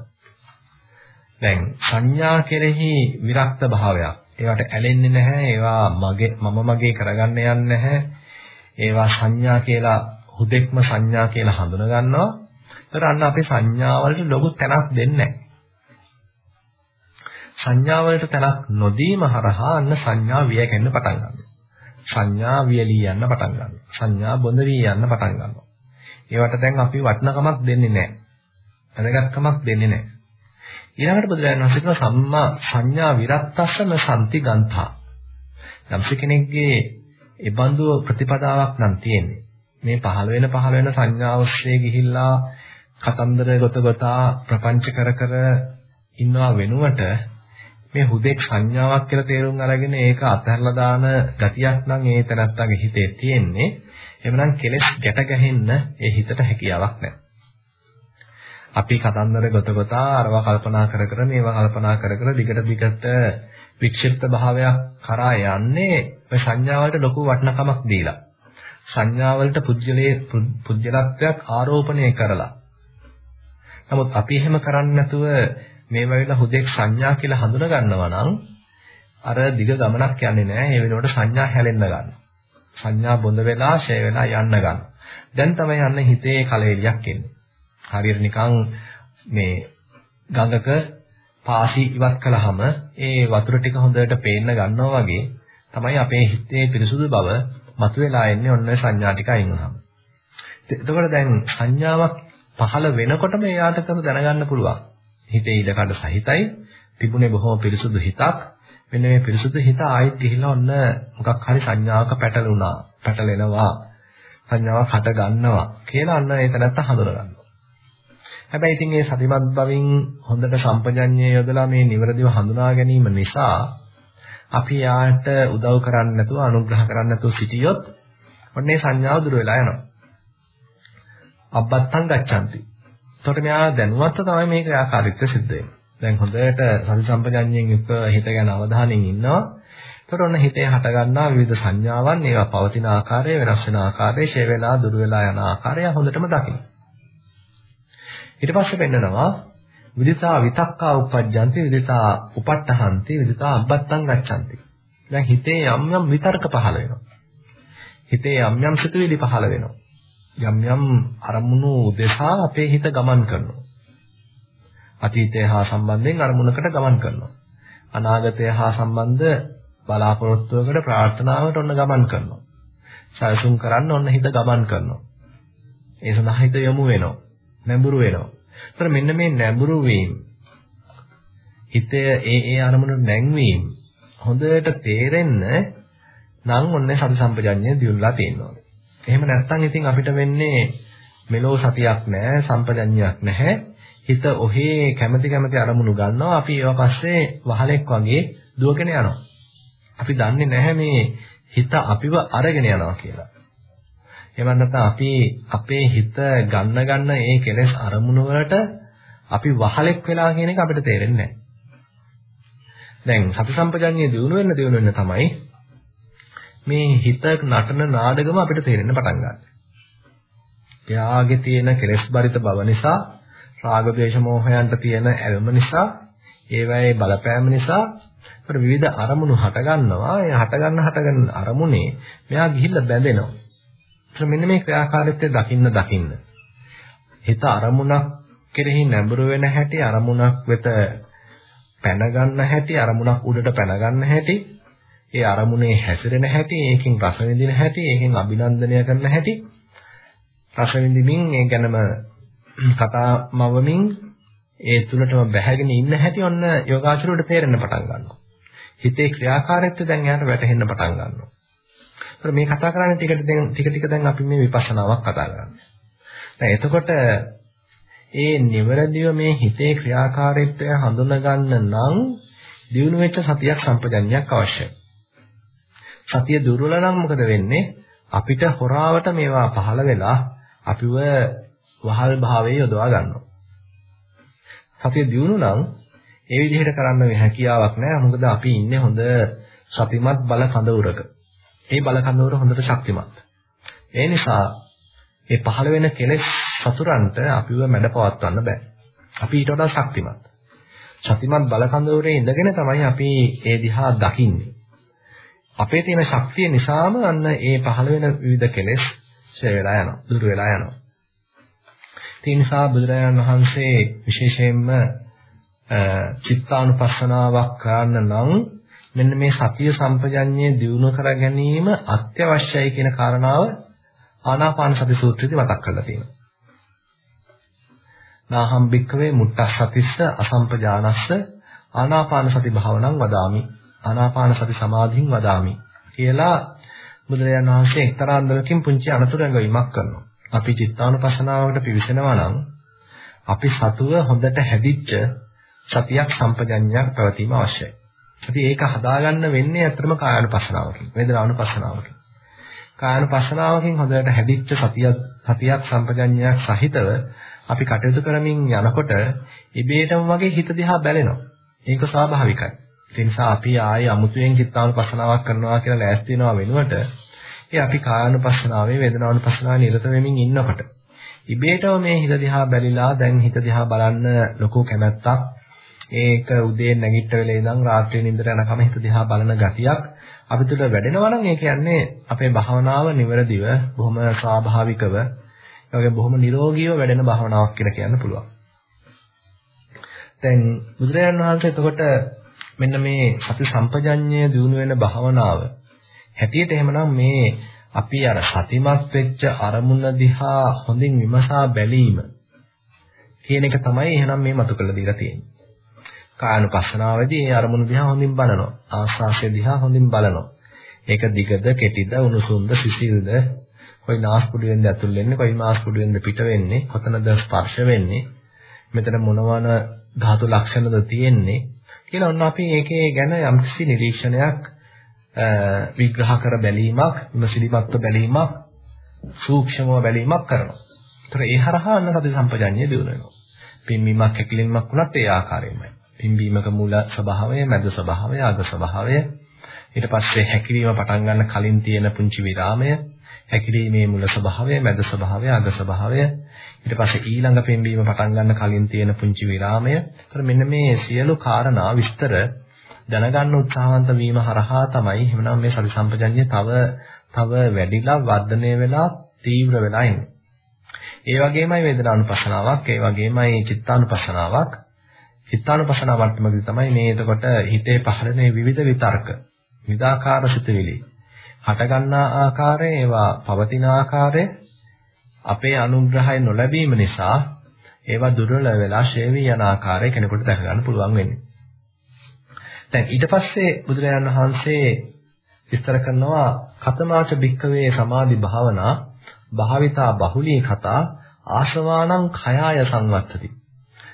දැන් සංඥා කෙරෙහි විරක්ත භාවයක්. ඒවට ඇලෙන්නේ නැහැ. ඒවා මගේ මම මගේ කරගන්න යන්නේ නැහැ. ඒවා සංඥා කියලා හුදෙක්ම සංඥා කියලා හඳුන ගන්නවා. ඒතර අන්න අපේ සංඥාවලට ලොකු තැනක් දෙන්නේ නැහැ. සංඥාවලට තැනක් නොදීම හරහා අන්න සංඥා වියකෙන්න පටන් ගන්නවා. සංඥා වියලී යන්න පටන් ගන්නවා. සංඥා බොඳ වී යන්න පටන් ගන්නවා. ඒවට දැන් අපි වටිනකමක් දෙන්නේ නැහැ. වැදගත්කමක් දෙන්නේ නැහැ. ඊළඟට බුදුරජාණන් වහන්සේ කියන සම්මා සංඥා විරත්තස්සම සම්ති ගන්ථා. යම්සි කෙනෙක්ගේ ඒ බඳු ප්‍රතිපදාවක් නම් තියෙන්නේ. මේ පහළ වෙන පහළ වෙන සංඥා ඔස්සේ ගිහිල්ලා කතන්දර ගොත ගොතා ප්‍රපංච කර කර ඉන්නවා වෙනුවට මේ හුදෙක් සංඥාවක් කියලා තේරුම් අරගෙන ඒක අතහැරලා දාන ගතියක් නම් ඒ තනත්තගේ හිතේ තියෙන්නේ. එhmenan කෙලස් ගැට ගැහෙන්න ඒ හිතට හැකියාවක් නැහැ. අපි කතන්දර ගොත ගොතා අරවා කල්පනා කර කර මේවා කල්පනා කර කර දිගට දිගට වික්ෂිප්ත භාවයක් කරා යන්නේ ඔය සංඥාවලට ලොකු වටිනකමක් දීලා. සංඥාවලට පුජ්‍යලයේ පුජ්‍යලත්වයක් ආරෝපණය කරලා. නමුත් අපි එහෙම කරන්නේ නැතුව මේ වෙලාව හුදෙක් සංඥා කියලා හඳුන ගන්නවා නම් අර දිග ගමනක් යන්නේ නැහැ. ඒ වෙනුවට සංඥා හැලෙන්න ගන්නවා. සංඥා බොඳ වෙලා, ෂය වෙලා යන්න ගන්නවා. දැන් තමයි යන්න හිතේ කලෙලියක් එන්නේ. හරියට නිකන් මේ ගඟක පාසි ඉවත් කළාම ඒ වතුර ටික හොඳට පේන්න ගන්නවා වගේ තමයි අපේ හිතේ පිරිසුදු බව මතුවලා එන්නේ ඔන්න සංඥා ටික අයින් වුනහම. එතකොට දැන් සංඥාවක් පහළ වෙනකොටම එයාට කර දැනගන්න පුළුවන්. හිතේ ඉඩකඩ සහිතයි තිබුණේ බොහොම පිරිසුදු හිතක්. මෙන්න මේ පිරිසුදු හිත ආයෙත් ගිහිලා ඔන්න මොකක් හරි සංඥාවක පැටලුණා, පැටලෙනවා. සංඥාවක් හට ගන්නවා කියලා අන්න ඒක නැත්ත හඳුනගන්නවා. හැබැයි ඉතින් මේ සතිමත් බවින් හොඳට සම්පජඤ්ඤය යොදලා මේ නිවරදිව හඳුනා ගැනීම නිසා අපි යාට උදව් කරන්නේ නැතුව අනුග්‍රහ කරන්නේ නැතුව සිටියොත් ඔන්නේ සංඥාව දුර වෙලා යනවා. අබ්බත්තං ගච්ඡanti. එතකොට මෙයා දැනුවත්ව තමයි මේ ක්‍රියාකාරීත්වය සිද්ධ වෙන්නේ. දැන් හොඳට සති සම්පජඤ්ඤයෙන් යුක්ත හිත ගැන අවධානයෙන් ඉන්නවා. එතකොට ඔන්න හිතේ හට ගන්නා විවිධ සංඥාවන් ඒවා පවතින ආකාරය වෙනස් වෙන ආකාරය ෂේ වෙලා දුර වෙලා යන ආකාරය හොඳටම දකින්න. ඊට පස්සේ පෙන්නනවා විදිතා විතක්කා උපජ්ජන්ති විදිතා උපට්ඨහන්ති විදිතා අබ්බත්තං ගච්ඡanti. දැන් හිතේ යම් යම් විතර්ක පහළ වෙනවා. හිතේ යම් යම් සිතුවිලි පහළ වෙනවා. යම් යම් අරමුණු දෙසා අපේ හිත ගමන් කරනවා. අතීතය හා සම්බන්ධයෙන් අරමුණකට ගමන් කරනවා. අනාගතය හා සම්බන්ධ බලාපොරොත්තුවකට ප්‍රාර්ථනාවකට ඔන්න ගමන් කරනවා. සැලසුම් කරන්න ඔන්න හිත ගමන් කරනවා. ඒ සඳහා හිත යොමු වෙනවා. නැඹුරු වෙනවා. ඒතර මෙන්න මේ නැඹුරු වීම හිතේ ඒ ඒ අරමුණු නැංවීම හොඳට තේරෙන්න නම් ඔන්නේ සති සම්පජඤ්ඤය දියුණුලා තියෙනවා. එහෙම නැත්නම් ඉතින් අපිට වෙන්නේ මෙලෝ සතියක් නැහැ, සම්පජඤ්ඤයක් නැහැ. හිත ඔහේ කැමැති කැමැති අරමුණු ගන්නවා. අපි ඒවා පස්සේ වහලෙක් වගේ දුවගෙන යනවා. අපි දන්නේ නැහැ මේ හිත අපිව අරගෙන යනවා කියලා. එහෙම නැත්නම් අපි අපේ හිත ගන්න ගන්න ඒ කෙලෙස් අරමුණු වලට අපි වහලෙක් වෙලා කියන එක අපිට තේරෙන්නේ නැහැ. දැන් සති සම්පජඤ්ඤය දිනු වෙන්න දිනු වෙන්න තමයි මේ හිත නටන නාඩගම අපිට තේරෙන්න පටන් ගන්නවා. එයාගේ තියෙන කෙලෙස් බරිත බව නිසා, රාග ద్వේෂ මෝහයන්ට තියෙන ඇල්ම නිසා, ඒවයේ බලපෑම නිසා අපිට විවිධ අරමුණු හට ගන්නවා. ඒ හට ගන්න හට ගන්න අරමුණේ මෙයා ගිහිල්ලා බැඳෙනවා. ඒත් මෙන්න මේ ක්‍රියාකාරීත්වය දකින්න දකින්න. හිත අරමුණක් කෙරෙහි නැඹුරු වෙන හැටි, අරමුණක් වෙත පැන ගන්න හැටි, අරමුණක් උඩට පැන ගන්න හැටි, ඒ අරමුණේ හැසිරෙන හැටි, ඒකෙන් රස විඳින හැටි, ඒකෙන් අභිනන්දනය කරන හැටි, රස විඳිමින් ඒ ගැනම කතා මවමින් ඒ තුලටම බැහැගෙන ඉන්න හැටි ඔන්න යෝගාචරයට තේරෙන්න පටන් ගන්නවා. හිතේ ක්‍රියාකාරීත්වය දැන් යාට වැටහෙන්න පටන් ගන්නවා. ඒතර මේ කතා කරන්නේ ටික ටික ටික දැන් අපි මේ විපස්සනාවක් කතා කරන්නේ. දැන් එතකොට ඒ නිවැරදිව මේ හිතේ ක්‍රියාකාරීත්වය හඳුනා ගන්න නම් දිනු වෙච්ච සතියක් සම්පජඤ්ඤයක් අවශ්‍යයි. සතිය දුර්වල නම් මොකද වෙන්නේ? අපිට හොරාවට මේවා පහළ වෙලා අපිව වහල් භාවයේ යොදවා ගන්නවා. සතිය දියුණු නම් ඒ විදිහට කරන්න හැකියාවක් නැහැ. මොකද අපි ඉන්නේ හොඳ සතිමත් බල කඳවුරක. ඒ බල කඳවුර හොඳට ශක්තිමත්. ඒ නිසා මේ පහළ වෙන කෙලෙස් සතුරන්ට අපිව මැඩපවත්වන්න බෑ. අපි ඊට වඩා ශක්තිමත්. ශක්තිමත් බල කඳවුරේ ඉඳගෙන තමයි අපි ඒ දිහා දකින්නේ. අපේ තියෙන ශක්තිය නිසාම අන්න ඒ පහළ වෙන විවිධ කෙලෙස් ඡය වෙලා යනවා දුර වෙලා යනවා ඒ නිසා බුදුරජාණන් වහන්සේ විශේෂයෙන්ම චිත්තානුපස්සනාවක් කරන්න නම් මෙන්න මේ සතිය සම්පජඤ්ඤය දියුණු කර ගැනීම අත්‍යවශ්‍යයි කියන කාරණාව ආනාපාන සති සූත්‍රයේදී මතක් කරලා තියෙනවා. නාහම් භික්කවේ මුත්තස්සතිස්ස අසම්පජානස්ස ආනාපාන සති භාවනං වදාමි. ආනාපාන සති සමාධින් වදාමි. කියලා බුදුරජාණන් වහන්සේ එක්තරා අන්දමකින් පුංචි අනතුරුඟවීමක් කරනවා. අපි චිත්තානුපසනාවට පිවිසෙනවා නම් අපි සතුව හොඳට හැදිච්ච සතියක් සම්පජඤ්ඤයක් පැවතීම අවශ්‍යයි. ඉතින් ඒක හදාගන්න වෙන්නේ අත්‍තරම කායानुපසනාවකින්, වේදනානුපසනාවකින්. කායानुපසනාවකින් හොඳට හැදිච්ච සතියක් සතියක් සම්පජඤ්ඤයක් සහිතව අපි කටයුතු කරමින් යනකොට ඉබේටම වගේ හිත දිහා බැලෙනවා. ඒක ස්වාභාවිකයි. ඒ නිසා අපි ආයේ අමුතුවෙන් චිත්තානුපසනාවක් කරනවා කියලා ලෑස්ති වෙනවා වෙනුවට ඒ අපි කායानुපසනාවේ වේදනානුපසනාවේ නිරත වෙමින් ඉන්නකොට ඉබේටම මේ හිත දිහා බැලිලා දැන් හිත දිහා බලන්න ලොකු කැමැත්තක් ඒක උදේ නැගිට වෙලේ ඉඳන් රාත්‍රියේ නිින්දට යනකම හිත දිහා බලන ගතියක් අපි තුළ වැඩෙනවා නම් ඒ කියන්නේ අපේ භාවනාව නිවැරදිව බොහොම ස්වාභාවිකව ඒ වගේ බොහොම නිරෝගීව වැඩෙන භාවනාවක් කියලා කියන්න පුළුවන්. දැන් බුදුරජාණන් වහන්සේ එතකොට මෙන්න මේ සති සම්පජඤ්ඤය දිනු වෙන භාවනාව හැටියට එහෙමනම් මේ අපි අර සතිමත් වෙච්ච අරමුණ දිහා හොඳින් විමසා බැලීම කියන එක තමයි එහෙනම් මේ මතු කළ දීලා තියෙන්නේ. කායනුපස්සනාවේදී ඒ අරමුණ දිහා හොඳින් බලනවා. ආස්වාස්ය දිහා හොඳින් බලනවා. ඒක දිගද, කෙටිද, උණුසුම්ද, සිසිල්ද, කොයි නාස්පුඩුවෙන්ද ඇතුල් වෙන්නේ, කොයි නාස්පුඩුවෙන්ද පිට වෙන්නේ, කොතනද ස්පර්ශ වෙන්නේ, මෙතන මොනවන ධාතු ලක්ෂණද තියෙන්නේ කියලා ඔන්න අපි ඒකේ ගැන යම්කිසි නිරීක්ෂණයක් විග්‍රහ කර බැලීමක්, විමසිලිමත්ව බැලීමක්, සූක්ෂමව බැලීමක් කරනවා. ඒතර ඒ හරහා අන්න සති සම්පජඤ්ඤය දිනු වෙනවා. පින්වීමක් හැකිලින්මක් වුණත් ඒ ආකාරයෙන්මයි. පින්වීමක මූල ස්වභාවය, මැද ස්වභාවය, අග ස්වභාවය, ඊට පස්සේ හැකිලිම පටන් ගන්න කලින් තියෙන පුංචි විරාමය, හැකිලීමේ මුල ස්වභාවය, මැද ස්වභාවය, අග ස්වභාවය, ඊට පස්සේ ඊළඟ පින්වීම පටන් ගන්න කලින් තියෙන පුංචි විරාමය. ඒතර මෙන්න මේ සියලු කාරණා විස්තර දැනගන්න උත්සාහවන්ත වීම හරහා තමයි එහෙනම් මේ සති සම්පජඤ්ඤය තව තව වැඩිලා වර්ධනය වෙලා තීව්‍ර වෙලා එන්නේ. ඒ වගේමයි වේදනානුපස්සනාවක්, ඒ වගේමයි චිත්තානුපස්සනාවක්. චිත්තානුපස්සනාව වර්තමදී තමයි මේ එතකොට හිතේ පහළන විවිධ විතර්ක, විදාකාර සිතුවිලි. හටගන්නා ආකාරය, ඒවා පවතින ආකාරය අපේ අනුග්‍රහය නොලැබීම නිසා ඒවා දුර්වල වෙලා ෂේවි යන ආකාරය කෙනෙකුට දැක ගන්න පුළුවන් වෙන්නේ. දැන් ඊට පස්සේ බුදුරජාණන් වහන්සේ විස්තර කරනවා කතමාච භික්කවේ සමාධි භාවනා භාවිතා බහුලී කතා ආශවානං khයාය සංවත්තති.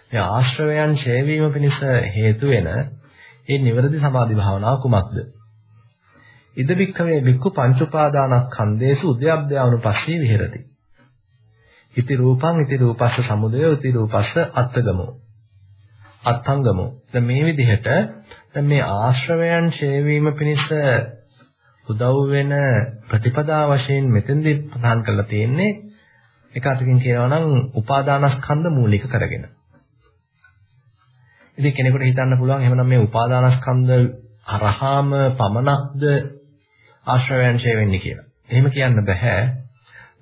මේ ආශ්‍රවයන් ඡේ වීම පිණිස හේතු වෙන ඒ නිවැරදි සමාධි භාවනාව කුමක්ද? ඉද භික්කවේ භික්ඛු පංච උපාදානස්කන්ධේසු උද්‍යප්පයානුපස්සී විහෙරති. ඉති රූපං ඉති රූපස්ස සමුදය ඉති රූපස්ස අත්තගමෝ. අත්ංගමෝ. දැන් මේ විදිහට දැන් මේ ආශ්‍රවයන් ඡේවීම පිණිස උදව් වෙන ප්‍රතිපදා වශයෙන් මෙතෙන්දී ප්‍රධාන කරලා තියෙන්නේ එක අතකින් කියනවා නම් උපාදානස්කන්ධ මූලික කරගෙන. ඉතින් කෙනෙකුට හිතන්න පුළුවන් එහෙනම් මේ උපාදානස්කන්ධ අරහාම පමණක්ද ආශ්‍රවයන් ඡේ වෙන්නේ කියලා. එහෙම කියන්න බෑ.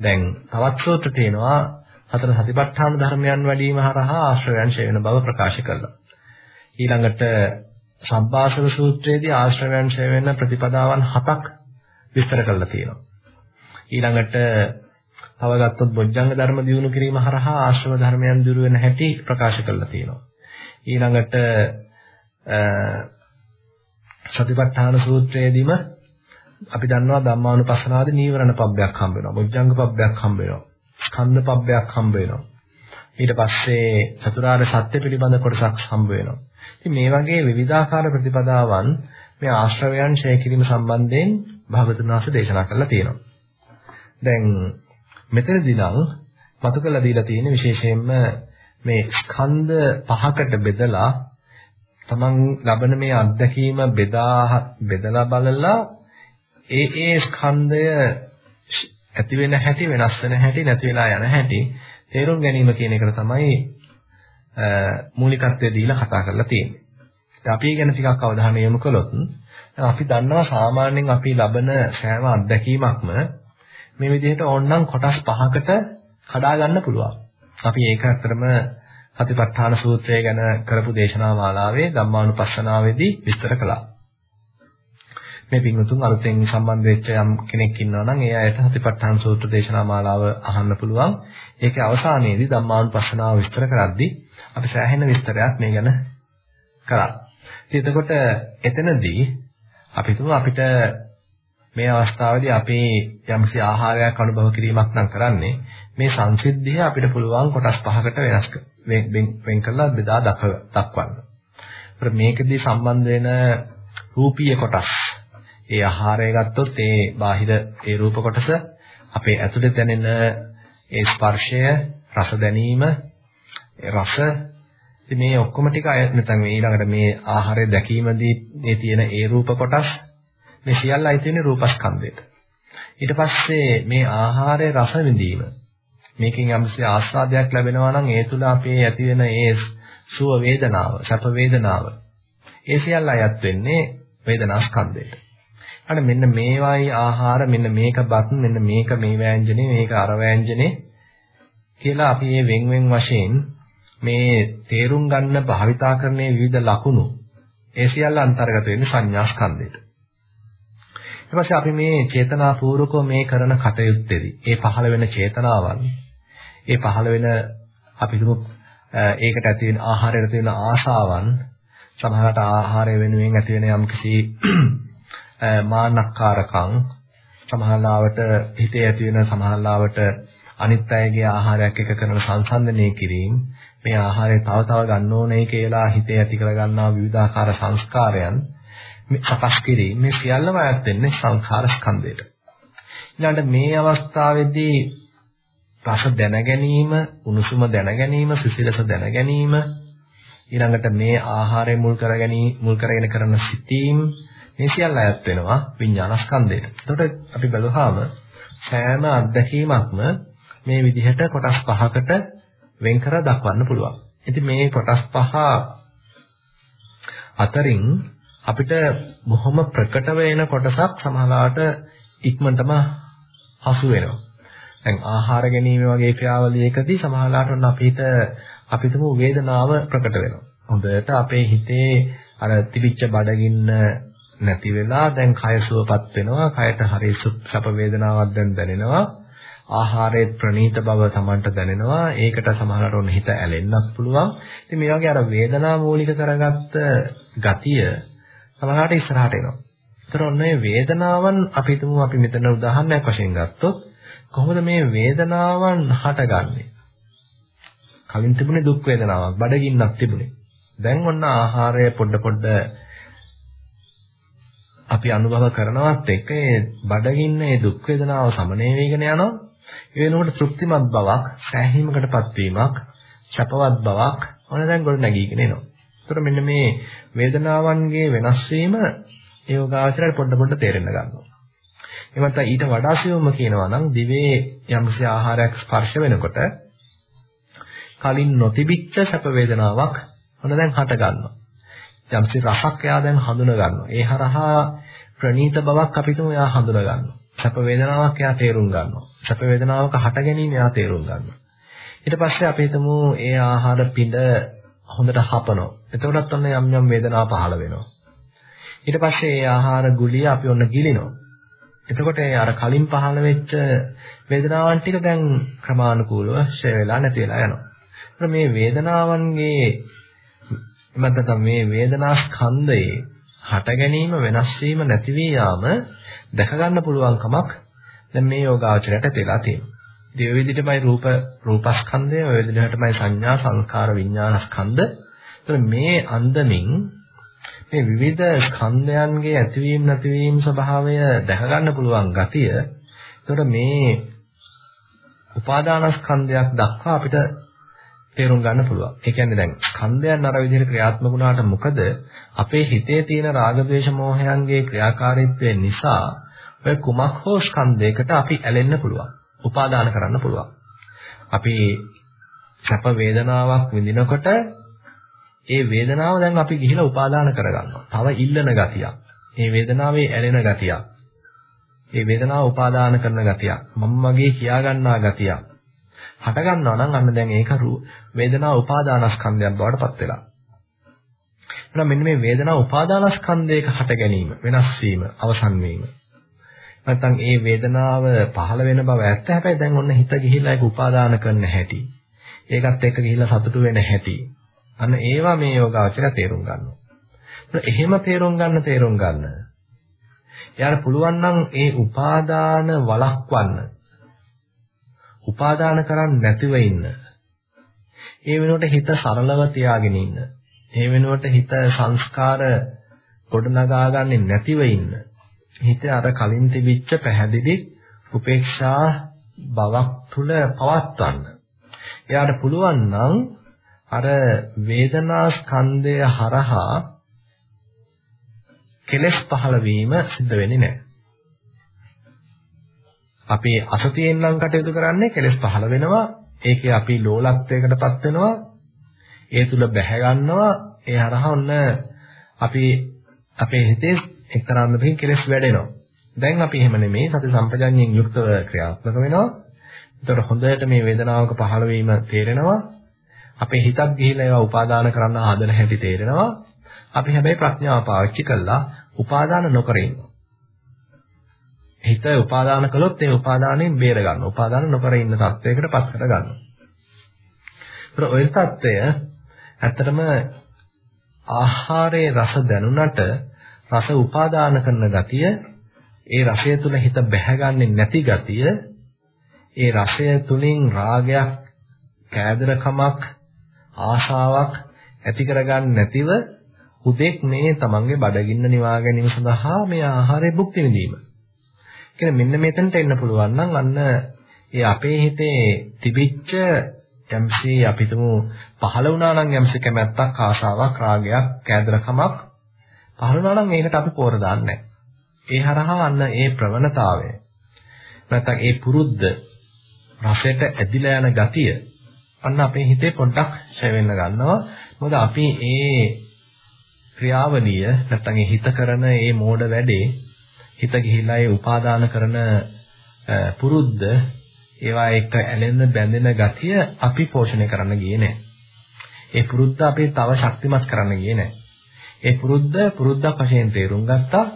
දැන් තවත් සූත්‍ර තියෙනවා හතර සතිපට්ඨාන ධර්මයන් වැඩිම හරහා ආශ්‍රවයන් ඡේ වෙන බව ප්‍රකාශ කළා. ඊළඟට සබ්බාසව සූත්‍රයේදී ආශ්‍රවයන් ඡය වෙන ප්‍රතිපදාවන් හතක් විස්තර කරලා තියෙනවා. ඊළඟට තව ගත්තොත් බොජ්ජංග ධර්ම දියුණු කිරීම හරහා ආශ්‍රව ධර්මයන් දුරු වෙන හැටි ප්‍රකාශ කරලා තියෙනවා. ඊළඟට සතිපට්ඨාන සූත්‍රයේදීම අපි දන්නවා ධම්මානුපස්සනාදී නීවරණ පබ්බයක් හම්බ වෙනවා. බොජ්ජංග පබ්බයක් හම්බ වෙනවා. ස්කන්ධ පබ්බයක් හම්බ වෙනවා. ඊට පස්සේ චතුරාර්ය සත්‍ය පිළිබඳ කොටසක් හම්බ වෙනවා. ඉතින් මේ වගේ විවිධාකාර ප්‍රතිපදාවන් මේ ආශ්‍රවයන් ඡය කිරීම සම්බන්ධයෙන් භාගතුන් වහන්සේ දේශනා කරලා තියෙනවා. දැන් මෙතනදී නම් මතු කළ දීලා තියෙන විශේෂයෙන්ම මේ ස්කන්ධ පහකට බෙදලා තමන් ලබන මේ අත්දැකීම බෙදා බෙදලා බලලා ඒ ඒ ස්කන්ධය ඇති වෙන හැටි වෙනස් වෙන හැටි නැති වෙලා යන හැටි තේරුම් ගැනීම කියන එකට තමයි මූලිකත්වය දීලා කතා කරලා තියෙන්නේ. ඉතින් අපි ගැන ටිකක් අවධානය යොමු කළොත් අපි දන්නවා සාමාන්‍යයෙන් අපි ලබන සෑම අත්දැකීමක්ම මේ විදිහට ඕනනම් කොටස් පහකට කඩා ගන්න පුළුවන්. අපි ඒක අතරම සතිපට්ඨාන සූත්‍රය ගැන කරපු දේශනා මාලාවේ ධම්මානුපස්සනාවේදී විස්තර කළා. මේ පින්වතුන් අලුතෙන් සම්බන්ධ වෙච්ච යම් කෙනෙක් ඉන්නවා නම් ඒ අයට හතිපට්ඨාන සූත්‍ර දේශනා මාලාව අහන්න පුළුවන්. ඒකේ අවසානයේදී ධම්මානුපස්සනාව විස්තර කරද්දී අපි සෑහෙන විස්තරයක් මේ ගැන කරා. ඉතින් එතකොට එතනදී අපි තුමු අපිට මේ අවස්ථාවේදී අපි යම්කිසි ආහාරයක් අනුභව කිරීමක් නම් කරන්නේ මේ සංසිද්ධිය අපිට පුළුවන් කොටස් පහකට වෙනස් වෙන් කරලා බෙදා දක්වන්න. ඒත් මේකෙදී සම්බන්ධ වෙන රූපීය කොටස් ඒ ආහාරය ගත්තොත් ඒ බාහිර ඒ රූප කොටස අපේ ඇතුළේ දැනෙන ඒ ස්පර්ශය රස දැනීම රස ඉතින් මේ ඔක්කොම ටික අය නැත්නම් මේ ඊළඟට මේ ආහාරය දැකීමදී මේ තියෙන ඒ රූප කොටස් මේ සියල්ල අයිති වෙන්නේ රූපස්කන්ධයට. ඊට පස්සේ මේ ආහාරයේ රස විඳීම මේකෙන් යම්කිසි ආස්වාදයක් ලැබෙනවා නම් ඒ තුල අපේ ඇති වෙන ඒ සුව වේදනාව, සැප වේදනාව. ඒ සියල්ල අයත් වෙන්නේ වේදනා ස්කන්ධයට. අන්න මෙන්න මේවායි ආහාර මෙන්න මේක බත් මෙන්න මේක මේ වෑංජනේ මේක අර වෑංජනේ කියලා අපි මේ වෙන් වෙන් වශයෙන් මේ තේරුම් ගන්න භාවිතා කරන විවිධ ලකුණු ඒ සියල්ල අන්තර්ගත වෙන්නේ සංඥා ස්කන්ධයට. ඊට පස්සේ අපි මේ චේතනාපූර්වකව මේ කරන කටයුත්තේදී ඒ පහළ වෙන චේතනාවන් ඒ පහළ වෙන අපි ඒකට ඇති වෙන ආහාරයට තියෙන ආශාවන් සමහරට ආහාරය වෙනුවෙන් ඇති වෙන යම්කිසි මාන්නක්කාරකම්. සමහරලාවට හිතේ ඇති වෙන සමහරලාවට අනිත් අයගේ ආහාරයක් එක කරන සංසන්දනය කිරීම. මේ ආහාරය තව තව ගන්න ඕනේ කියලා හිතේ ඇති කරගන්නා විවිධාකාර සංස්කාරයන් මේ සකස් කිරීම. මේ සියල්ලම අයත් වෙන්නේ සංඛාර ස්කන්ධයට. ඊළඟට මේ අවස්ථාවේදී රස දැන ගැනීම, උණුසුම දැන ගැනීම, සිසිලස දැන ගැනීම, ඊළඟට මේ ආහාරය මුල් කරගැනී මුල් කරගෙන කරන සිතීම් මේ සියල්ල අයත් වෙනවා විඥානස්කන්ධයට. එතකොට අපි බලුවාම සෑම අත්දැකීමක්ම මේ විදිහට කොටස් පහකට වෙන් කර දක්වන්න පුළුවන්. ඉතින් මේ කොටස් පහ අතරින් අපිට බොහොම ප්‍රකට වෙන කොටසක් සමහරවිට ඉක්මනටම හසු වෙනවා. දැන් ආහාර ගැනීම වගේ ක්‍රියාවලියකදී සමහරවිට ඔන්න අපිට අපිටම වේදනාව ප්‍රකට වෙනවා. හොඳට අපේ හිතේ අර තිබිච්ච බඩගින්න නැති වෙලා දැන් කය සුවපත් වෙනවා. කයට හරි සුප වේදනාවක් දැන් දැනෙනවා. ආහාරයේ ප්‍රනීත බව Tamanට දැනෙනවා. ඒකට සමහරවිට ඔන්න හිත ඇලෙන්නත් පුළුවන්. ඉතින් මේ වගේ අර වේදනා මූලික කරගත්ත ගතිය සමහරවිට ඉස්සරහට එනවා. ඒතර ඔන්න මේ වේදනාවන් අපි හිතමු අපි මෙතන උදාහරණයක් වශයෙන් ගත්තොත් කොහොමද මේ වේදනාවන් හටගන්නේ? කලින් තිබුණේ දුක් වේදනාවක්, බඩගින්නක් තිබුණේ. දැන් ඔන්න ආහාරය පොඩ පොඩ අපි අනුභව කරනවත් එක්ක ඒ බඩගින්න ඒ දුක් වේදනාව සමනය වෙගෙන යනවා. ඒ වෙනකොට තෘප්තිමත් බවක්, සෑහීමකටපත් වීමක්, සැපවත් බවක් ඔන්න දැන් ගොඩ නැගීගෙන එනවා. ඒතර මෙන්න මේ වේදනාවන්ගේ වෙනස් වීම ඒ යෝගාචරයට පොඩ පොඩ තේරෙන්න ගන්නවා. එමත් ඊට වඩා සියුම්ම කියනවා නම් දිවේ යම්කිසි ආහාරයක් ස්පර්ශ වෙනකොට කලින් නොතිබිච්ච සැප වේදනාවක් මොන දැන් හට ගන්නවා. යම්කිසි රසක් එයා දැන් හඳුන ගන්නවා. ඒ හරහා ප්‍රනීත බවක් අපිටම එයා හඳුන ගන්නවා. සැප වේදනාවක් එයා තේරුම් ගන්නවා. සැප වේදනාවක හට ගැනීම එයා තේරුම් ගන්නවා. ඊට පස්සේ අපි හිතමු ඒ ආහාර පිඬ හොඳට හපනවා. එතකොටත් ඔන්න යම් යම් වේදනා පහළ වෙනවා. ඊට පස්සේ ඒ ආහාර ගුලිය අපි ඔන්න ගිලිනවා. එතකොට අර කලින් පහළ වෙච්ච වේදනාවන් ටික දැන් ක්‍රමානුකූලව ෂේ වෙලා නැති වෙලා යනවා. ඒත් මේ වේදනාවන්ගේ එමත්නම් මේ වේදනා ස්කන්ධයේ හට ගැනීම වෙනස් වීම නැති වී යාම දැක ගන්න පුළුවන් කමක් දැන් මේ යෝගාචරයට තේලා තියෙනවා. ඉතින් ඔය විදිහටමයි රූප රූපස්කන්ධය, ඔය විදිහටමයි සංඥා, සංකාර, විඥානස්කන්ධ. ඒතර මේ අන්දමින් මේ විවිධ ස්කන්ධයන්ගේ ඇතිවීම නැතිවීම ස්වභාවය දැක ගන්න පුළුවන් ගතිය. ඒතකොට මේ උපාදානස්කන්ධයක් දක්වා අපිට තේරුම් ගන්න පුළුවන්. ඒ කියන්නේ දැන් ස්කන්ධයන් අර විදිහට ක්‍රියාත්මක වුණාට මොකද අපේ හිතේ තියෙන රාග ద్వේෂ මෝහයන්ගේ ක්‍රියාකාරීත්වය නිසා ඔය කුමක් හෝ ස්කන්ධයකට අපි ඇලෙන්න පුළුවන්. උපාදාන කරන්න පුළුවන්. අපි සැප වේදනාවක් විඳිනකොට ඒ වේදනාව දැන් අපි ගිහිලා උපාදාන කරගන්නවා. තව ඉල්ලන ගතියක්. මේ වේදනාවේ ඇලෙන ගතියක්. මේ වේදනාව උපාදාන කරන ගතියක්. මම මගේ කියා ගන්නා ගතියක්. හට ගන්නවා නම් අන්න දැන් ඒක වේදනාව උපාදානස්කන්ධයක් බවට පත් වෙලා. එහෙනම් මෙන්න මේ වේදනා උපාදානස්කන්ධයක හට ගැනීම, වෙනස් වීම, අවසන් වීම. නැත්නම් ඒ වේදනාව පහළ වෙන බව ඇත්ත. හැබැයි දැන් ඔන්න හිත ගිහිල්ලා ඒක උපාදාන කරන්න හැටි. ඒකත් එක්ක ගිහිල්ලා සතුටු වෙන හැටි. අන්න ඒවා මේ යෝගාවචර තේරුම් ගන්නවා. එහෙම තේරුම් ගන්න තේරුම් ගන්න. එයාට පුළුවන් නම් ඒ උපාදාන වළක්වන්න. උපාදාන කරන්නේ නැතිව ඉන්න. ඒ වෙනුවට හිත සරලව තියාගෙන ඉන්න. ඒ වෙනුවට හිත සංස්කාර ගොඩනගා ගන්නේ නැතිව ඉන්න. හිත අර කලින් තිබිච්ච පැහැදිලි උපේක්ෂා බවක් තුල පවත්වන්න. එයාට පුළුවන් නම් අර වේදනා ස්කන්ධය හරහා කෙලස් පහළ වීම සිද්ධ වෙන්නේ නැහැ. අපි අසතියෙන් නම් කටයුතු කරන්නේ කෙලස් පහළ වෙනවා. ඒකේ අපි ලෝලත්වයකටපත් වෙනවා. ඒ තුල බැහැ ගන්නවා. ඒ හරහා ඔන්න අපි අපේ හිතේ එක්තරා අන්දමකින් කෙලස් වැඩෙනවා. දැන් අපි එහෙම නෙමෙයි සති සම්පජඤ්ඤයෙන් යුක්තව ක්‍රියාත්මක වෙනවා. ඒතර හොඳට මේ වේදනාවක පහළ වීම තේරෙනවා. අපේ හිතක් ගිහිලා ඒවා උපාදාන කරන්න හදන හැටි තේරෙනවා. අපි හැබැයි ප්‍රඥාව පාවිච්චි කළා උපාදාන නොකර ඉන්නවා. හිත උපාදාන කළොත් ඒ උපාදානයෙන් බේර ගන්න. උපාදාන නොකර ඉන්න තත්වයකට පත් කර ගන්න. ඒතර ඔය තත්වය ඇත්තටම ආහාරයේ රස දැනුණට රස උපාදාන කරන ගතිය ඒ රසය තුල හිත බැහැගන්නේ නැති ගතිය ඒ රසය තුලින් රාගයක් කෑදරකමක් ආශාවක් ඇති කරගන්න නැතිව හුදෙක් මේ තමන්ගේ බඩගින්න නිවා ගැනීම සඳහා මේ ආහාරය භුක්ති විඳීම. කියන්නේ මෙන්න මෙතනට එන්න පුළුවන් නම් අන්න ඒ අපේ හිතේ තිබිච්ච යම්සි අපිටම පහළ වුණා නම් යම්සි කැමැත්තක් ආශාවක් රාගයක් කෑදරකමක් පහළ වුණා නම් ඒකට අපි පෝර දාන්නේ ඒ හරහා අන්න ඒ ප්‍රවණතාවය නැත්නම් ඒ පුරුද්ද රසයට ඇදිලා යන ගතිය අන්න අපේ හිතේ පොඩ්ඩක් ඡය වෙන්න ගන්නවා. මොකද අපි ඒ ක්‍රියාවලිය නැත්නම් ඒ හිත කරන ඒ මෝඩ වැඩේ හිත ගිහිලා ඒ උපාදාන කරන පුරුද්ද ඒවා එක්ක ඇලෙන්න බැඳෙන ගතිය අපි පෝෂණය කරන්න ගියේ නැහැ. ඒ පුරුද්ද අපි තව ශක්තිමත් කරන්න ගියේ නැහැ. ඒ පුරුද්ද පුරුද්දක් වශයෙන් තේරුම් ගත්තා.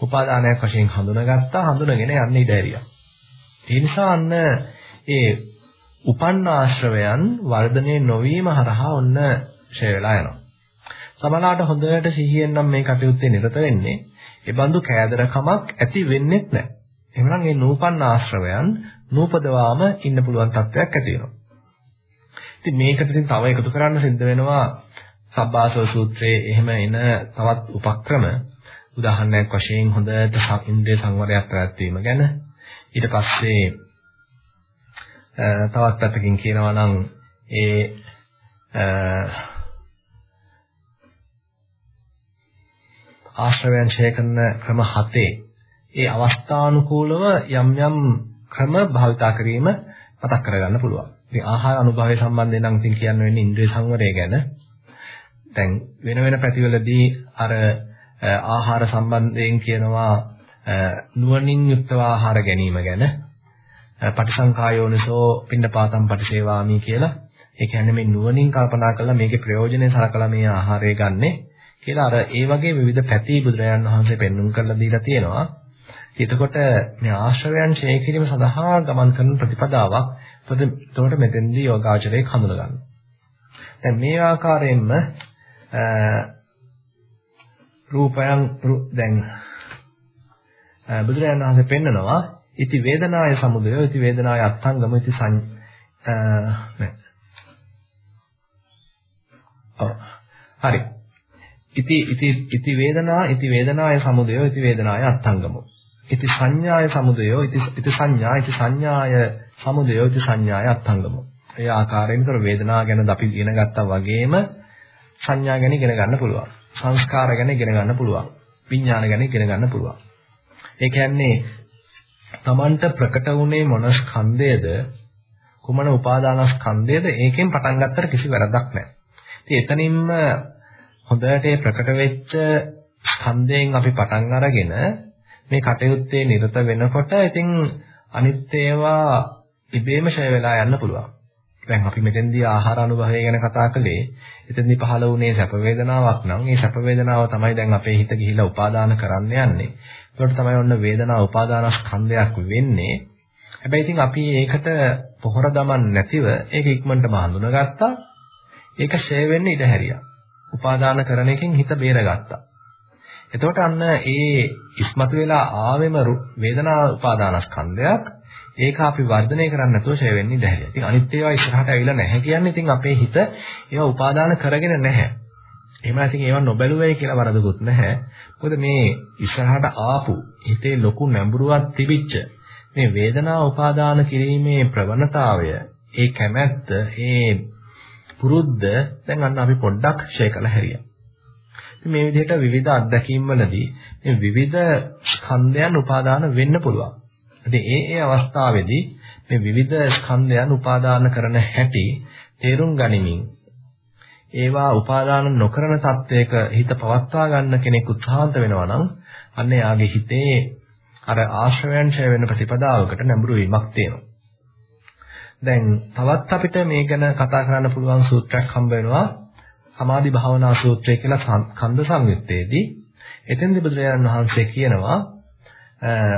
උපාදානයක් වශයෙන් හඳුනාගත්තා. හඳුනගෙන යන්න ඉඩ ඇරියා. ඒ නිසා අන්න ඒ උපන්න ආශ්‍රවයන් වර්ධනය නොවීම හරහා ඔන්න ඡය වෙලා යනවා. සමහරවිට හොඳට සිහියෙන් නම් මේ කටයුත්තේ නිරත වෙන්නේ ඒ බඳු කෑදරකමක් ඇති වෙන්නේත් නැහැ. එහෙනම් මේ නූපන්න ආශ්‍රවයන් නූපදවාම ඉන්න පුළුවන් තත්ත්වයක් ඇති වෙනවා. ඉතින් මේකට ඉතින් තව එකතු කරන්න සිද්ධ වෙනවා සබ්බාසව සූත්‍රයේ එහෙම එන තවත් උපක්‍රම උදාහරණයක් වශයෙන් හොඳට ඉන්ද්‍රිය සංවරයක් පැවැත්වීම ගැන ඊට පස්සේ තවත් පැත්තකින් කියනවා නම් ඒ ආශ්‍රවයන් ඡය කරන ක්‍රම හතේ ඒ අවස්ථානුකූලව යම් යම් ක්‍රම භාවිතා කිරීම මතක් කරගන්න පුළුවන්. ඉතින් ආහාර අනුභවය සම්බන්ධයෙන් නම් ඉතින් කියන්න වෙන්නේ ඉන්ද්‍රිය සංවරය ගැන. දැන් වෙන වෙන පැතිවලදී අර ආහාර සම්බන්ධයෙන් කියනවා නුවණින් යුක්තව ආහාර ගැනීම ගැන පටිසංකායෝනිසෝ පින්නපාතම් පටිසේවාමි කියලා. ඒ කියන්නේ මේ නුවණින් කල්පනා කරලා මේකේ ප්‍රයෝජනෙ සලකලා මේ ආහාරය ගන්නෙ කියලා අර ඒ වගේ විවිධ පැති බුදුරජාණන් වහන්සේ පෙන්눔 කරලා දීලා තියෙනවා. එතකොට මේ ආශ්‍රවයන් ඡේ කිරීම සඳහා ගමන් කරන ප්‍රතිපදාවක්. එතකොට මෙතෙන්දී යෝගාචරයේ හඳුන ගන්න. දැන් මේ ආකාරයෙන්ම රූපයන් දැන් බුදුරජාණන් වහන්සේ පෙන්නනවා ඉති වේදනාය සමුදය ඉති වේදනාය අත්ංගම ඉති සං නෑ හරි ඉති ඉති ඉති වේදනා ඉති වේදනාය සමුදය ඉති වේදනාය අත්ංගම. ඉති සංඥාය සමුදය ඉති ඉති සංඥා ඉති සංඥාය සමුදය ඉති සංඥාය අත්ංගම. ඒ ආකාරයෙන් කර වේදනාව ගැන අපි ඉගෙන ගත්තා වගේම සංඥා ගැන ඉගෙන ගන්න පුළුවන්. සංස්කාර ගැන ඉගෙන ගන්න පුළුවන්. විඥාන ගැන ඉගෙන ගන්න පුළුවන්. ඒ කියන්නේ Tamanට ප්‍රකට වුණේ මොන ස්කන්ධයද? කුමන උපාදානස්කන්ධයද ඒකෙන් පටන් ගත්තට කිසි වැරදක් නැහැ. ඉතින් එතනින්ම හොඳට ප්‍රකට වෙච්ච ස්කන්ධයෙන් අපි පටන් අරගෙන මේ කටයුත්තේ නිරත වෙනකොට ඉතින් අනිත් ඒවා ඉබේම ඡය වෙලා යන්න පුළුවන්. දැන් අපි මෙතෙන්දී ආහාර අනුභවය ගැන කතා කළේ එතෙන්දී පහළ වුණේ සැප වේදනාවක් නම් ඒ සැප වේදනාව තමයි දැන් අපේ හිත ගිහිලා උපාදාන කරන්න යන්නේ. ඒකට තමයි ඔන්න වේදනාව උපාදානස්කන්ධයක් වෙන්නේ. හැබැයි ඉතින් අපි ඒකට පොහොර දමන්න නැතිව ඒක ඉක්මනටම හඳුනාගත්තා. ඒක ෂේ වෙන්න ඉඩ හැරියා. උපාදාන කරන එකෙන් හිත බේරගත්තා. එතකොට අන්න ඒ ඉස්මතු වෙලා ආවෙම වේදනා උපාදානස්කන්ධයක් ඒක අපි වර්ධනය කරන්න නැතුව ෂේ වෙන්නේ නැහැ. ඉතින් අනිත් ඒවා ඉස්සරහට ඇවිල්ලා නැහැ කියන්නේ ඉතින් අපේ හිත ඒවා උපාදාන කරගෙන නැහැ. එහෙම නැතිනම් ඒවා නොබැලුවයි කියලා වරදකුත් නැහැ. මොකද මේ ඉස්සරහට ආපු හිතේ ලොකු නැඹුරුවක් තිබිච්ච මේ වේදනාව උපාදාන කිරීමේ ප්‍රවණතාවය, ඒ කැමැත්ත, ඒ පුරුද්ද දැන් අන්න අපි පොඩ්ඩක් ෂේ කළ හැරියා. මේ විදිහට විවිධ අත්දැකීම් වලදී මේ විවිධ ස්කන්ධයන් උපාදාන වෙන්න පුළුවන්. ඉතින් ඒ ඒ අවස්ථාවේදී මේ විවිධ ස්කන්ධයන් උපාදාන කරන හැටි තේරුම් ගනිමින් ඒවා උපාදාන නොකරන තත්වයක හිත පවත්වා ගන්න කෙනෙක් උත්සාහන්ත වෙනවා නම් අන්න යාගේ හිතේ අර ආශ්‍රවයන් ඡය වෙන ප්‍රතිපදාවකට නැඹුරු වීමක් තියෙනවා. දැන් තවත් අපිට මේ ගැන කතා කරන්න පුළුවන් සූත්‍රයක් හම්බ වෙනවා. සමාධි භාවනා සූත්‍රය කියලා කන්ද සංයුත්තේදී එතෙන්දි බුදුරජාණන් වහන්සේ කියනවා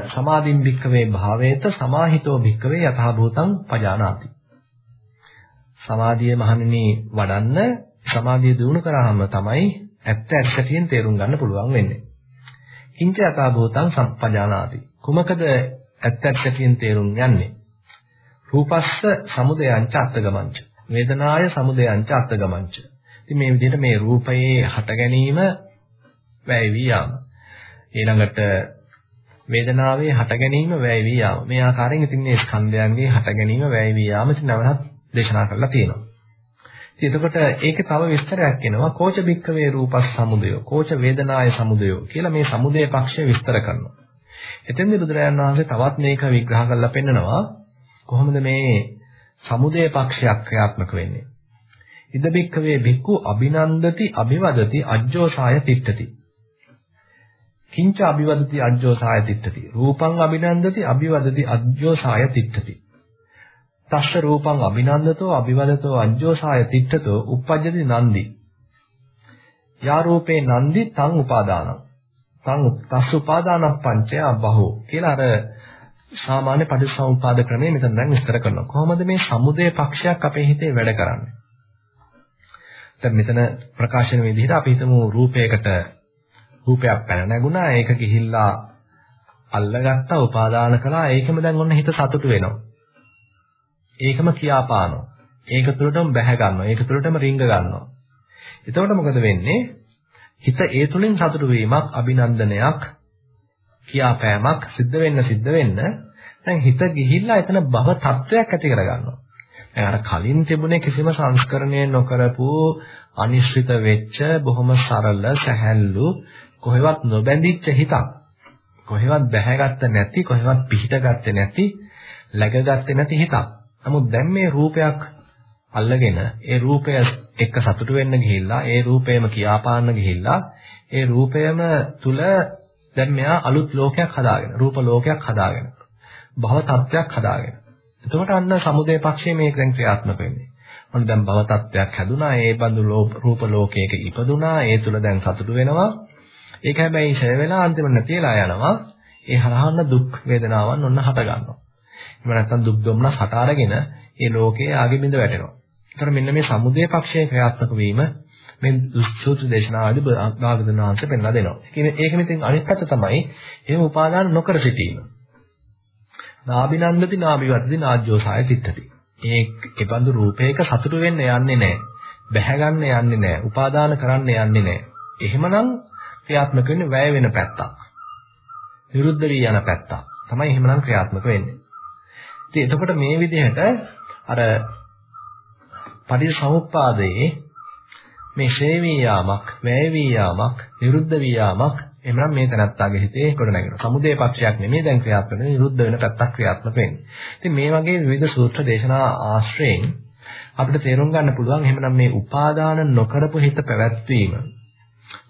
සමාධින් භික්කවේ භාවේත සමාහිතෝ භික්කවේ යථා භූතං පජානාති. සමාධිය මහණෙනි වඩන්න සමාධිය දිනු කරාම තමයි ඇත්ත ඇත්තටින් තේරුම් ගන්න පුළුවන් වෙන්නේ. කිංච යථා භූතං සම්පජානාති. කුමකද ඇත්ත ඇත්තටින් තේරුම් යන්නේ? රූපස්ස සමුදයං ච අත්තගමංච වේදනාය සමුදයං ච අත්තගමංච ඉතින් මේ විදිහට මේ රූපයේ හට ගැනීම වැය වී යාම. ඊළඟට වේදනාවේ හට ගැනීම වැය වී යාම. මේ ආකාරයෙන් ඉතින් මේ ස්කන්ධයන්ගේ හට ගැනීම වැය වී යාම ඉතින් නැවතත් දේශනා කරලා තියෙනවා. ඉතින් එතකොට ඒකේ තව විස්තරයක් එනවා කෝච බික්කවේ රූපස් සමුදය කෝච වේදනාය සමුදය කියලා මේ සමුදය පක්ෂය විස්තර කරනවා. එතෙන්දී බුදුරජාණන් වහන්සේ තවත් මේක විග්‍රහ කරලා පෙන්නනවා කොහොමද මේ සමුදය පක්ෂයක් ක්‍රියාත්මක වෙන්නේ. ඉද බික්කවේ බික්කු අභිනන්දති අභිවදති අජ්ජෝසාය තිට්ඨති. කිංච අභිවදති අජ්ජෝසාය තිට්ඨති. රූපං අභිනන්දති අභිවදති අජ්ජෝසාය තිට්ඨති. තස්ස රූපං අභිනන්දතෝ අභිවදතෝ අජ්ජෝසාය තිට්ඨතෝ uppajjati නන්දි. යා රූපේ නන්දි තං උපාදානං. තං තස්ස උපාදානං පංචය බහෝ කියලා අර සාමාන්‍ය පටිච්චසමුප්පාද ක්‍රමයේ මෙතන දැන් විස්තර කරනවා. කොහොමද මේ සමුදය පක්ෂයක් අපේ හිතේ වැඩ කරන්නේ? දැන් මෙතන ප්‍රකාශන විදිහට අපි හිතමු රූපයකට රූපයක් පැන නැගුණා. ඒක ගිහිල්ලා අල්ලගත්තා උපාදාන කළා. ඒකම දැන් ඔන්න හිත සතුටු වෙනවා. ඒකම කියාපානවා. ඒක තුළටම බැහැ ගන්නවා. ඒක තුළටම රිංග ගන්නවා. එතකොට මොකද වෙන්නේ? හිත ඒ තුලින් සතුටු වීමක් අභිනන්දනයක් කියාපෑමක් සිද්ධ වෙන්න සිද්ධ වෙන්න දැන් හිත ගිහිල්ලා එතන භව තත්වයක් ඇති කරගන්නවා. දැන් අර කලින් තිබුණේ කිසිම සංස්කරණය නොකරපු අනිශ්චිත වෙච්ච බොහොම සරල සැහැල්ලු කොහෙවත් නොබැඳිච්ච හිතක්. කොහෙවත් බැහැගත්ත නැති කොහෙවත් පිහිටගත්තේ නැති läගගත්තේ නැති හිතක්. නමුත් දැන් මේ රූපයක් අල්ලගෙන ඒ රූපය එක්ක සතුටු වෙන්න ගිහිල්ලා ඒ රූපයම කියාපාන්න ගිහිල්ලා ඒ රූපයම තුල දැන් මෙයා අලුත් ලෝකයක් හදාගෙන රූප ලෝකයක් හදාගෙන භව තත්ත්වයක් හදාගෙන එතකොට අන්න සමුදය පක්ෂයේ මේක දැන් ක්‍රියාත්මක වෙන්නේ. ඔන්න දැන් භව තත්ත්වයක් හැදුනා, ඒ බඳු රූප ලෝකයක ඉපදුනා, ඒ තුල දැන් සතුටු වෙනවා. ඒක හැබැයි ෂය වෙලා අන්තිම නැතිලා යනවා. ඒ හරහාන්න දුක් වේදනාවන් ඔන්න හට ගන්නවා. එහෙම නැත්නම් දුක් දුම්නස් හට අරගෙන ඒ ලෝකයේ ආගෙ බිඳ වැටෙනවා. ඒතර මෙන්න මේ සමුදය පක්ෂයේ ක්‍රියාත්මක වීම මේ සූත්‍ර දේශනාවේදී භාගතුනාංශ පෙන්ලා දෙනවා. ඒක මෙතෙන් අනිත් පැත්ත තමයි එහෙම උපාදාන නොකර සිටීම. නාබිනන්දති නාබිවද්දි නාජ්ජෝසාය තිත්තති. ඒ ඒබඳු රූපයක සතුටු වෙන්න යන්නේ නැහැ. බැහැ ගන්න යන්නේ නැහැ. උපාදාන කරන්න යන්නේ නැහැ. එහෙමනම් ක්‍රියාත්මක වෙන්නේ වැය වෙන පැත්තක්. විරුද්ධ වී යන පැත්තක්. තමයි එහෙමනම් ක්‍රියාත්මක වෙන්නේ. ඉතින් එතකොට මේ විදිහට අර පටිච්චසමුප්පාදයේ මේ ශේවී යාමක්, වැය වී යාමක්, විරුද්ධ වී යාමක් එහෙනම් මේ තනත්තාගේ හිතේ කොට නැගෙනවා. සමුදේ පක්ෂයක් නෙමෙයි දැන් ක්‍රියාත්මක වෙන්නේ විරුද්ධ වෙන පැත්තක් ක්‍රියාත්මක වෙන්නේ. ඉතින් මේ වගේ විවිධ සූත්‍ර දේශනා ආශ්‍රයෙන් අපිට තේරුම් ගන්න පුළුවන් එහෙමනම් මේ උපාදාන නොකරපු හිත පැවැත්වීම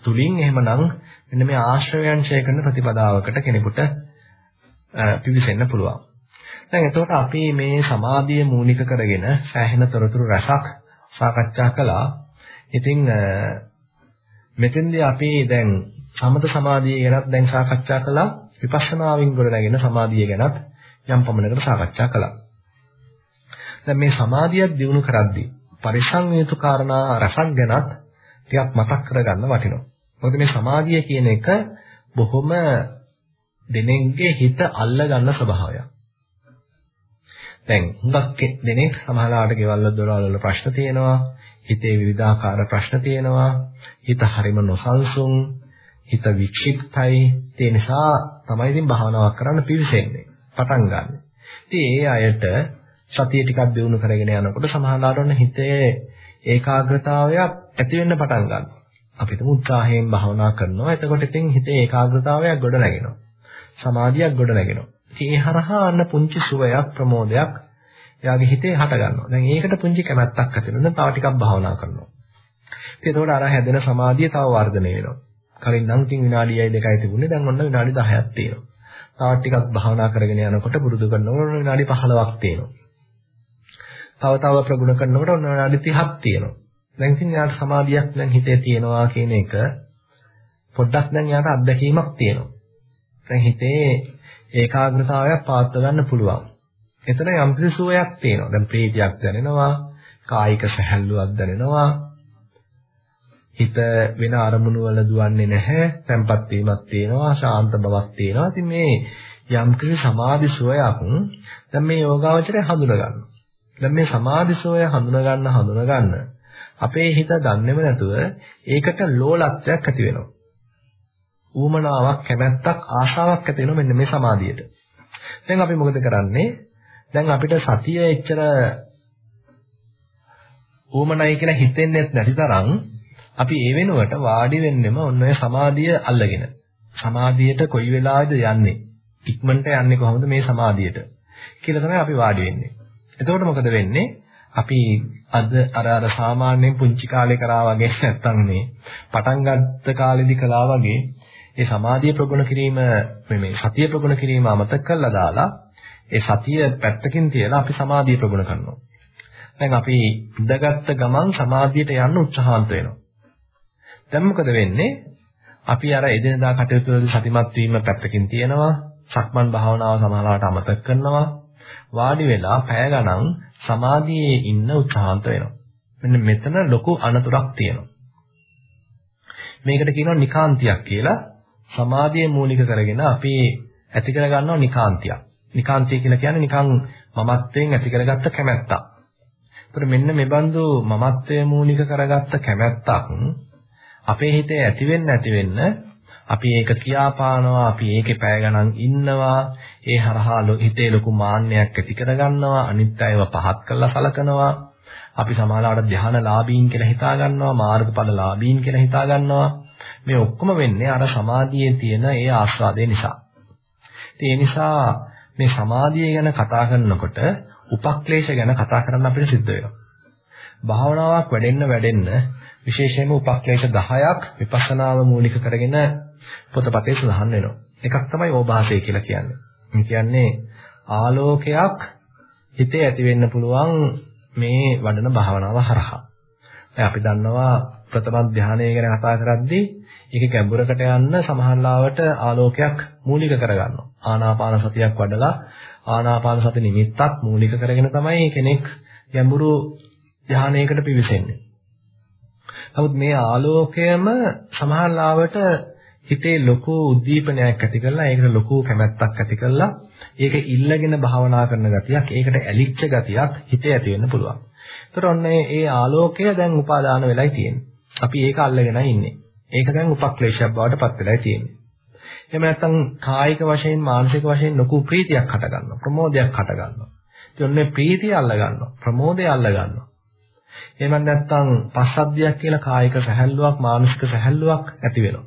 තුලින් එහෙමනම් මෙන්න මේ ආශ්‍රවයන් ඡය කරන ප්‍රතිපදාවකට කෙනෙකුට පිවිසෙන්න පුළුවන්. දැන් එතකොට අපි මේ සමාධිය මූලික කරගෙන සෑහෙන තොරතුරු රසක් සාකච්ඡා කළා. ඉතින් මෙතෙන්දී අපි දැන් සමත සමාධිය ගැනත් දැන් සාකච්ඡා කළා. විපස්සනාවෙන් ගොඩනගෙන සමාධිය ගැනත් යම් පමණකට සාකච්ඡා කළා. දැන් මේ සමාධියක් දිනු කරද්දී පරිසං හේතු කාරණා රසක් ගැනත් ටිකක් මතක් කරගන්න වටිනවා. මොකද මේ සමාධිය කියන එක බොහොම දෙනෙක්ගේ හිත අල්ල ගන්න ස්වභාවයක්. දැන් හුඟක් දෙනෙක් සමහරවිට ගෙවල් දොරවල් වල ප්‍රශ්න තියෙනවා, හිතේ විවිධාකාර ප්‍රශ්න තියෙනවා, හිත හරිම නොසන්සුන්, හිත වික්ෂිප්තයි. ඒ නිසා තමයි ඉතින් භාවනාවක් කරන්න පිවිසෙන්නේ. පටන් ගන්න. ඉතින් ඒ අයට සතිය ටිකක් දියුණු කරගෙන යනකොට සමහරවිට හිතේ ඒකාග්‍රතාවයක් ඇති වෙන්න පටන් ගන්නවා. අපි තුමු උත්සාහයෙන් භාවනා කරනවා. එතකොට ඉතින් හිතේ ඒකාග්‍රතාවයක් ගොඩ නැගෙනවා. සමාධියක් ගොඩ නැගෙනවා. ඉතින් ඒ හරහා අන්න පුංචි සුවයක් ප්‍රමෝදයක් එයාගේ හිතේ හට ගන්නවා. දැන් ඒකට පුංචි කැමැත්තක් ඇති වෙනවා. තව ටිකක් භාවනා කරනවා. ඉතින් එතකොට අර හැදෙන සමාධිය තව වර්ධනය වෙනවා. කලින් නම් ඉතින් විනාඩියයි දෙකයි තිබුණේ. දැන් ඔන්න විනාඩි 10ක් තියෙනවා. තවත් ටිකක් භාවනා කරගෙන යනකොට පුරුදු කරනකොට විනාඩි 15ක් තියෙනවා. තව තව ප්‍රගුණ කරනකොට ඔන්න විනාඩි 30ක් තියෙනවා. දැන් ඉතින් යාට සමාධියක් දැන් හිතේ තියෙනවා කියන එක පොඩ්ඩක් දැන් යාට අත්දැකීමක් තියෙනවා. දැන් හිතේ ඒකාග්‍රතාවයක් පාත්ව ගන්න පුළුවන්. එතන යම්කිසි සුවයක් තියෙනවා. දැන් ප්‍රීතියක් දැනෙනවා, කායික සැහැල්ලුවක් දැනෙනවා. හිත වෙන අරමුණු වල දුවන්නේ නැහැ, tempat වීමක් තියෙනවා, ශාන්ත බවක් තියෙනවා. ඉතින් මේ යම්කිසි සමාධි සුවයක් දැන් මේ යෝගාවචරය හඳුනා ගන්නවා. දැන් මේ සමාධි සුවය හඳුනා ගන්න හඳුනා ගන්න අපේ හිත දන්නේම නැතුව ඒකට ලෝලත්වයක් ඇති වෙනවා. ඌමනාවක් කැමැත්තක් ආශාවක් ඇති වෙනවා මෙන්න මේ සමාධියට. දැන් අපි මොකද කරන්නේ? දැන් අපිට සතිය එච්චර ඌමනයි කියලා හිතෙන්නේ නැති තරම් අපි ඒ වෙනුවට වාඩි වෙන්නෙම ඔන්න ඔය සමාධිය අල්ලගෙන. සමාධියට කොයි වෙලාවද යන්නේ? ඉක්මනට යන්නේ කොහොමද මේ සමාධියට? කියලා තමයි අපි වාඩි වෙන්නේ. එතකොට මොකද වෙන්නේ? අපි අද අර අර සාමාන්‍යයෙන් පුංචි කාලේ කරා වගේ නැත්තම් මේ පටන් ගත්ත කාලෙදි කළා වගේ ඒ සමාධිය ප්‍රගුණ කිරීම මේ සතිය ප්‍රගුණ කිරීම අමතක කරලා දාලා ඒ සතිය පැත්තකින් තියලා අපි සමාධිය ප්‍රගුණ කරනවා. දැන් අපි ඉඳගත්ත ගමන් සමාධියට යන්න උත්සාහන්ත වෙනවා. දැන් මොකද වෙන්නේ? අපි අර එදිනදා කටයුතු වල සතිමත් වීම පැත්තකින් තියනවා. සක්මන් භාවනාව සමාලාවට අමතක කරනවා. වාඩි වෙලා පැය ගණන් සමාධියේ ඉන්න උත්සාහන්ත වෙනවා. මෙන්න මෙතන ලොකු අනතුරක් තියෙනවා. මේකට කියනවා නිකාන්තියක් කියලා. සමාධිය මූලික කරගෙන අපි ඇති කර ගන්නවා නිකාන්තියක්. නිකාන්තිය කියලා කියන්නේ නිකන් මමත්වයෙන් ඇති කරගත්ත කැමැත්තක්. ඒතර මෙන්න මේ බඳු මමත්වයේ මූලික කරගත්ත කැමැත්තක් අපේ හිතේ ඇති වෙන්න ඇති වෙන්න අපි ඒක කියාපානවා අපි ඒකේ පැය ගණන් ඉන්නවා ඒ හරහා හිතේ ලොකු මාන්නයක් ඇති කරගන්නවා අනිත් අයව පහත් කරලා සලකනවා. අපි සමාලාවට ධානලාභීන් කියලා හිතා ගන්නවා මාර්ගඵලලාභීන් කියලා හිතා ගන්නවා මේ ඔක්කොම වෙන්නේ අර සමාධියේ තියෙන ඒ ආස්වාදය නිසා. ඒ නිසා මේ සමාධිය ගැන කතා කරනකොට උපක්ලේශ ගැන කතා කරන්න අපිට සිද්ධ වෙනවා භාවනාවක් වැඩෙන්න වැඩෙන්න විශේෂයෙන්ම උපක්ලේශ 10ක් විපස්සනාව මූලික කරගෙන පොතපතේ සඳහන් වෙනවා. එකක් තමයි ඕභාසය කියලා කියන්නේ. මේ කියන්නේ ආලෝකයක් හිතේ ඇති වෙන්න පුළුවන් මේ වඩන භාවනාව හරහා. දැන් අපි දන්නවා ප්‍රථම ධානය ගැන කතා කරද්දී ඒක ගැඹුරකට යන්න සමහරලාවට ආලෝකයක් මූලික කරගන්නවා. ආනාපාන සතියක් වඩලා ආනාපාන සති නිමිත්තක් මූලික කරගෙන තමයි කෙනෙක් ගැඹුරු ධානයකට පිවිසෙන්නේ. නමුත් මේ ආලෝකයම සමහරලාවට හිතේ ලොකු උද්දීපනයක් ඇති කරලා ඒකට ලොකු කැමැත්තක් ඇති කරලා ඒක ඉල්ලගෙන භාවනා කරන ගතියක් ඒකට ඇලිච්ච ගතියක් හිතේ ඇති වෙන්න පුළුවන්. ඒතර ඔන්න ඒ ආලෝකය දැන් උපාදාන වෙලයි තියෙන්නේ. අපි ඒක අල්ලගෙනයි ඉන්නේ. ඒක දැන් උපක්ලේශයක් බවට පත් වෙලායි තියෙන්නේ. එහෙම නැත්නම් කායික වශයෙන් මානසික වශයෙන් ලොකු ප්‍රීතියක් හට ගන්නවා. ප්‍රමෝදයක් හට ගන්නවා. ඉතින් ඔන්නේ ප්‍රීතිය අල්ල ගන්නවා. ප්‍රමෝදය අල්ල ගන්නවා. එහෙම නැත්නම් පස්සද්ධියක් කියලා කායික සැහැල්ලුවක් මානසික සැහැල්ලුවක් ඇති වෙනවා.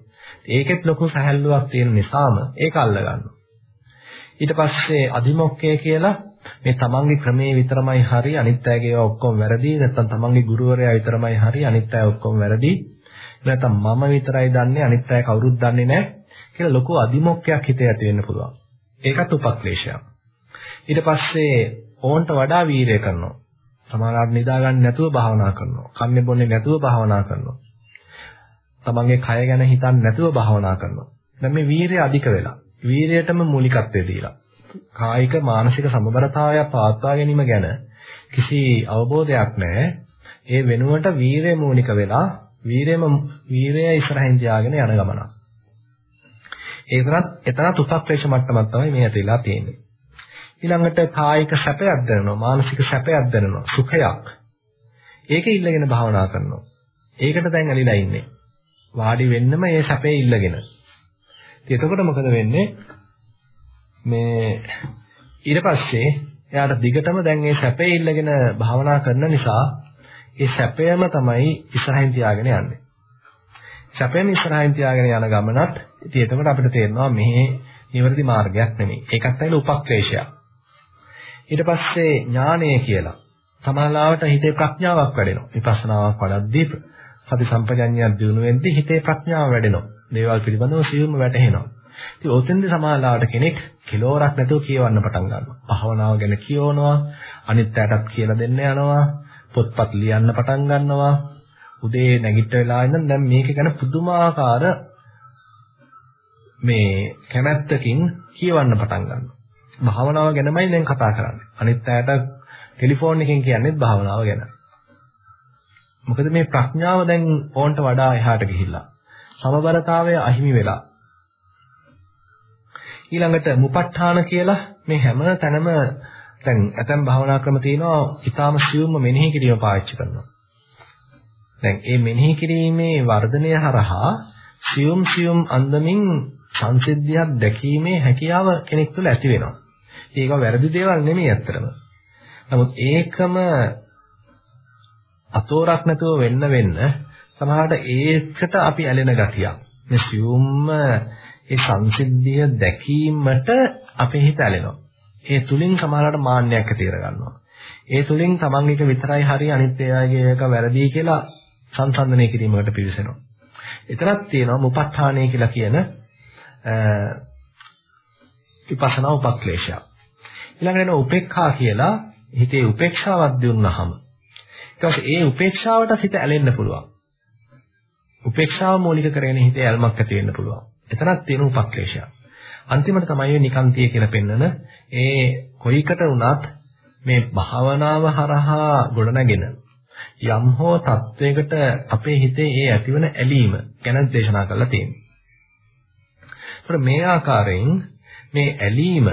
ඒකෙත් ලොකු සැහැල්ලුවක් තියෙන නිසාම ඒක අල්ල ගන්නවා. ඊට පස්සේ අදිමොක්කය කියලා මේ තමන්ගේ ක්‍රමයේ විතරමයි හරි අනිත් අයගේ ඒවා ඔක්කොම වැරදි නැත්නම් තමන්ගේ ගුරුවරයා විතරමයි හරි අනිත් අය ඔක්කොම වැරදි නැත්නම් මම විතරයි දන්නේ අනිත් අය කවුරුත් දන්නේ නැහැ කියලා ලොකු අදිමොක්කයක් හිතේ ඇති වෙන්න පුළුවන්. ඒකත් උපක්ලේශයක්. ඊට පස්සේ ඕන්ට වඩා වීරය කරනවා. සමහරවිට නිදා ගන්න නැතුව භාවනා කරනවා. කන්නේ බොන්නේ නැතුව භාවනා කරනවා. තමන්ගේ කය ගැන හිතන්නේ නැතුව භාවනා කරනවා. දැන් මේ වීරය අධික වෙලා. වීරයටම මූලිකත්වය දීලා. කායික මානසික සමබරතාවය පවත්වා ගැනීම ගැන කිසි අවබෝධයක් නැහැ. ඒ වෙනුවට වීරය මූලික වෙලා වීරයම වීරය ඉස්සරහින් තියාගෙන යන ගමනක්. ඒතරත් එතරම් උපක්‍රේෂ මට්ටමක් තමයි මේ ඇතිලා තියෙන්නේ. ඊළඟට කායික සැපයක් දැනෙනවා මානසික සැපයක් දැනෙනවා සුඛයක්. ඒකේ ඉල්ලගෙන භාවනා කරනවා. ඒකට දැන් ඇලිලා ඉන්නේ. වාඩි වෙන්නම ඒ සැපේ ඉල්ලගෙන. ඉතින් එතකොට මොකද වෙන්නේ? මේ ඊට පස්සේ එයාට දිගටම දැන් මේ සැපේ ඉල්ලගෙන භාවනා කරන නිසා ඒ සැපයම තමයි ඉස්සරහින් තියාගෙන යන්නේ. සැපෙන් ඉස්සරහින් තියාගෙන යන ගමනත් ඉතින් එතකොට අපිට තේරෙනවා මෙහි නිවැරදි මාර්ගයක් නෙමෙයි. ඒකත් ඇයිල උපක්ලේශයක්. ඊට පස්සේ ඥානය කියලා. සමාලාවට හිතේ ප්‍රඥාවක් වැඩෙනවා. විපස්සනාවක් වඩද්දී සති සම්පජඤ්ඤයක් දිනු වෙද්දී හිතේ ප්‍රඥාව වැඩෙනවා. දේවල් පිළිබඳව සියුම්ම වැටහෙනවා. ඉතින් ඔතෙන්දී සමාලාවට කෙනෙක් කිලෝරක් නැතුව කියවන්න පටන් ගන්නවා. භාවනාව ගැන කියවනවා, අනිත් අයටත් කියලා දෙන්න යනවා, පොත්පත් ලියන්න පටන් ගන්නවා. උදේ නැගිට වෙලා ඉඳන් දැන් මේක ගැන පුදුමාකාර මේ කැමැත්තකින් කියවන්න පටන් ගන්නවා. භාවනාව ගැනමයි දැන් කතා කරන්නේ. අනිත් අයට ටෙලිෆෝන් එකෙන් කියන්නේත් භාවනාව ගැන. මොකද මේ ප්‍රඥාව දැන් ඕන්ට වඩා එහාට ගිහිල්ලා. සමබරතාවය අහිමි වෙලා. ඊළඟට මුපට්ඨාන කියලා මේ හැම තැනම දැන් ඇතම් භාවනා ක්‍රම තියෙනවා ඊටාම සියුම්ම මෙනෙහි කිරීම පාවිච්චි කරනවා. දැන් මේ මෙනෙහි කිරීමේ වර්ධනය හරහා සියුම් සියුම් අන්දමින් සංසිද්ධියක් දැකීමේ හැකියාව කෙනෙක් තුළ ඇති වෙනවා. ඒක වැරදි දේවල් නෙමෙයි ඇත්තටම. නමුත් ඒකම අතෝරක් නැතුව වෙන්න වෙන්න සමහරවිට ඒකට අපි ඇලෙන ගතියක්. මේ සියුම්ම ඒ සංසිද්ධිය දැකීමට අපේ හිත ඇලෙනවා. ඒ තුලින් සමහරවිට මාන්නයක් ඇති කර ගන්නවා. ඒ තුලින් තමන් එක විතරයි හරි අනිත් අයගේ එක වැරදි කියලා සංසන්දනය කිරීමකට පිවිසෙනවා. එතරම් තියෙනවා මුපත්ථානය කියලා කියන විපස්සනා උපක්ලේශය. ඊළඟට එන උපේක්ඛා කියලා හිතේ උපේක්ෂාවක් දිනුනහම ඊට පස්සේ ඒ උපේක්ෂාවට හිත ඇලෙන්න පුළුවන්. උපේක්ෂාව මූලික කරගෙන හිතේ ඇල්මක් ඇති වෙන්න පුළුවන්. එතනක් තියෙන උපක්ලේශය. අන්තිමට තමයි නිකාන්තිය කියලා පෙන්නන ඒ කොයිකට වුණත් මේ භාවනාව හරහා ගොඩනගෙන යම් හෝ තත්වයකට අපේ හිතේ ඒ ඇතිවන ඇලීම ගැන දේශනා කරලා තියෙනවා. ඒත් මේ ආකාරයෙන් මේ ඇලීම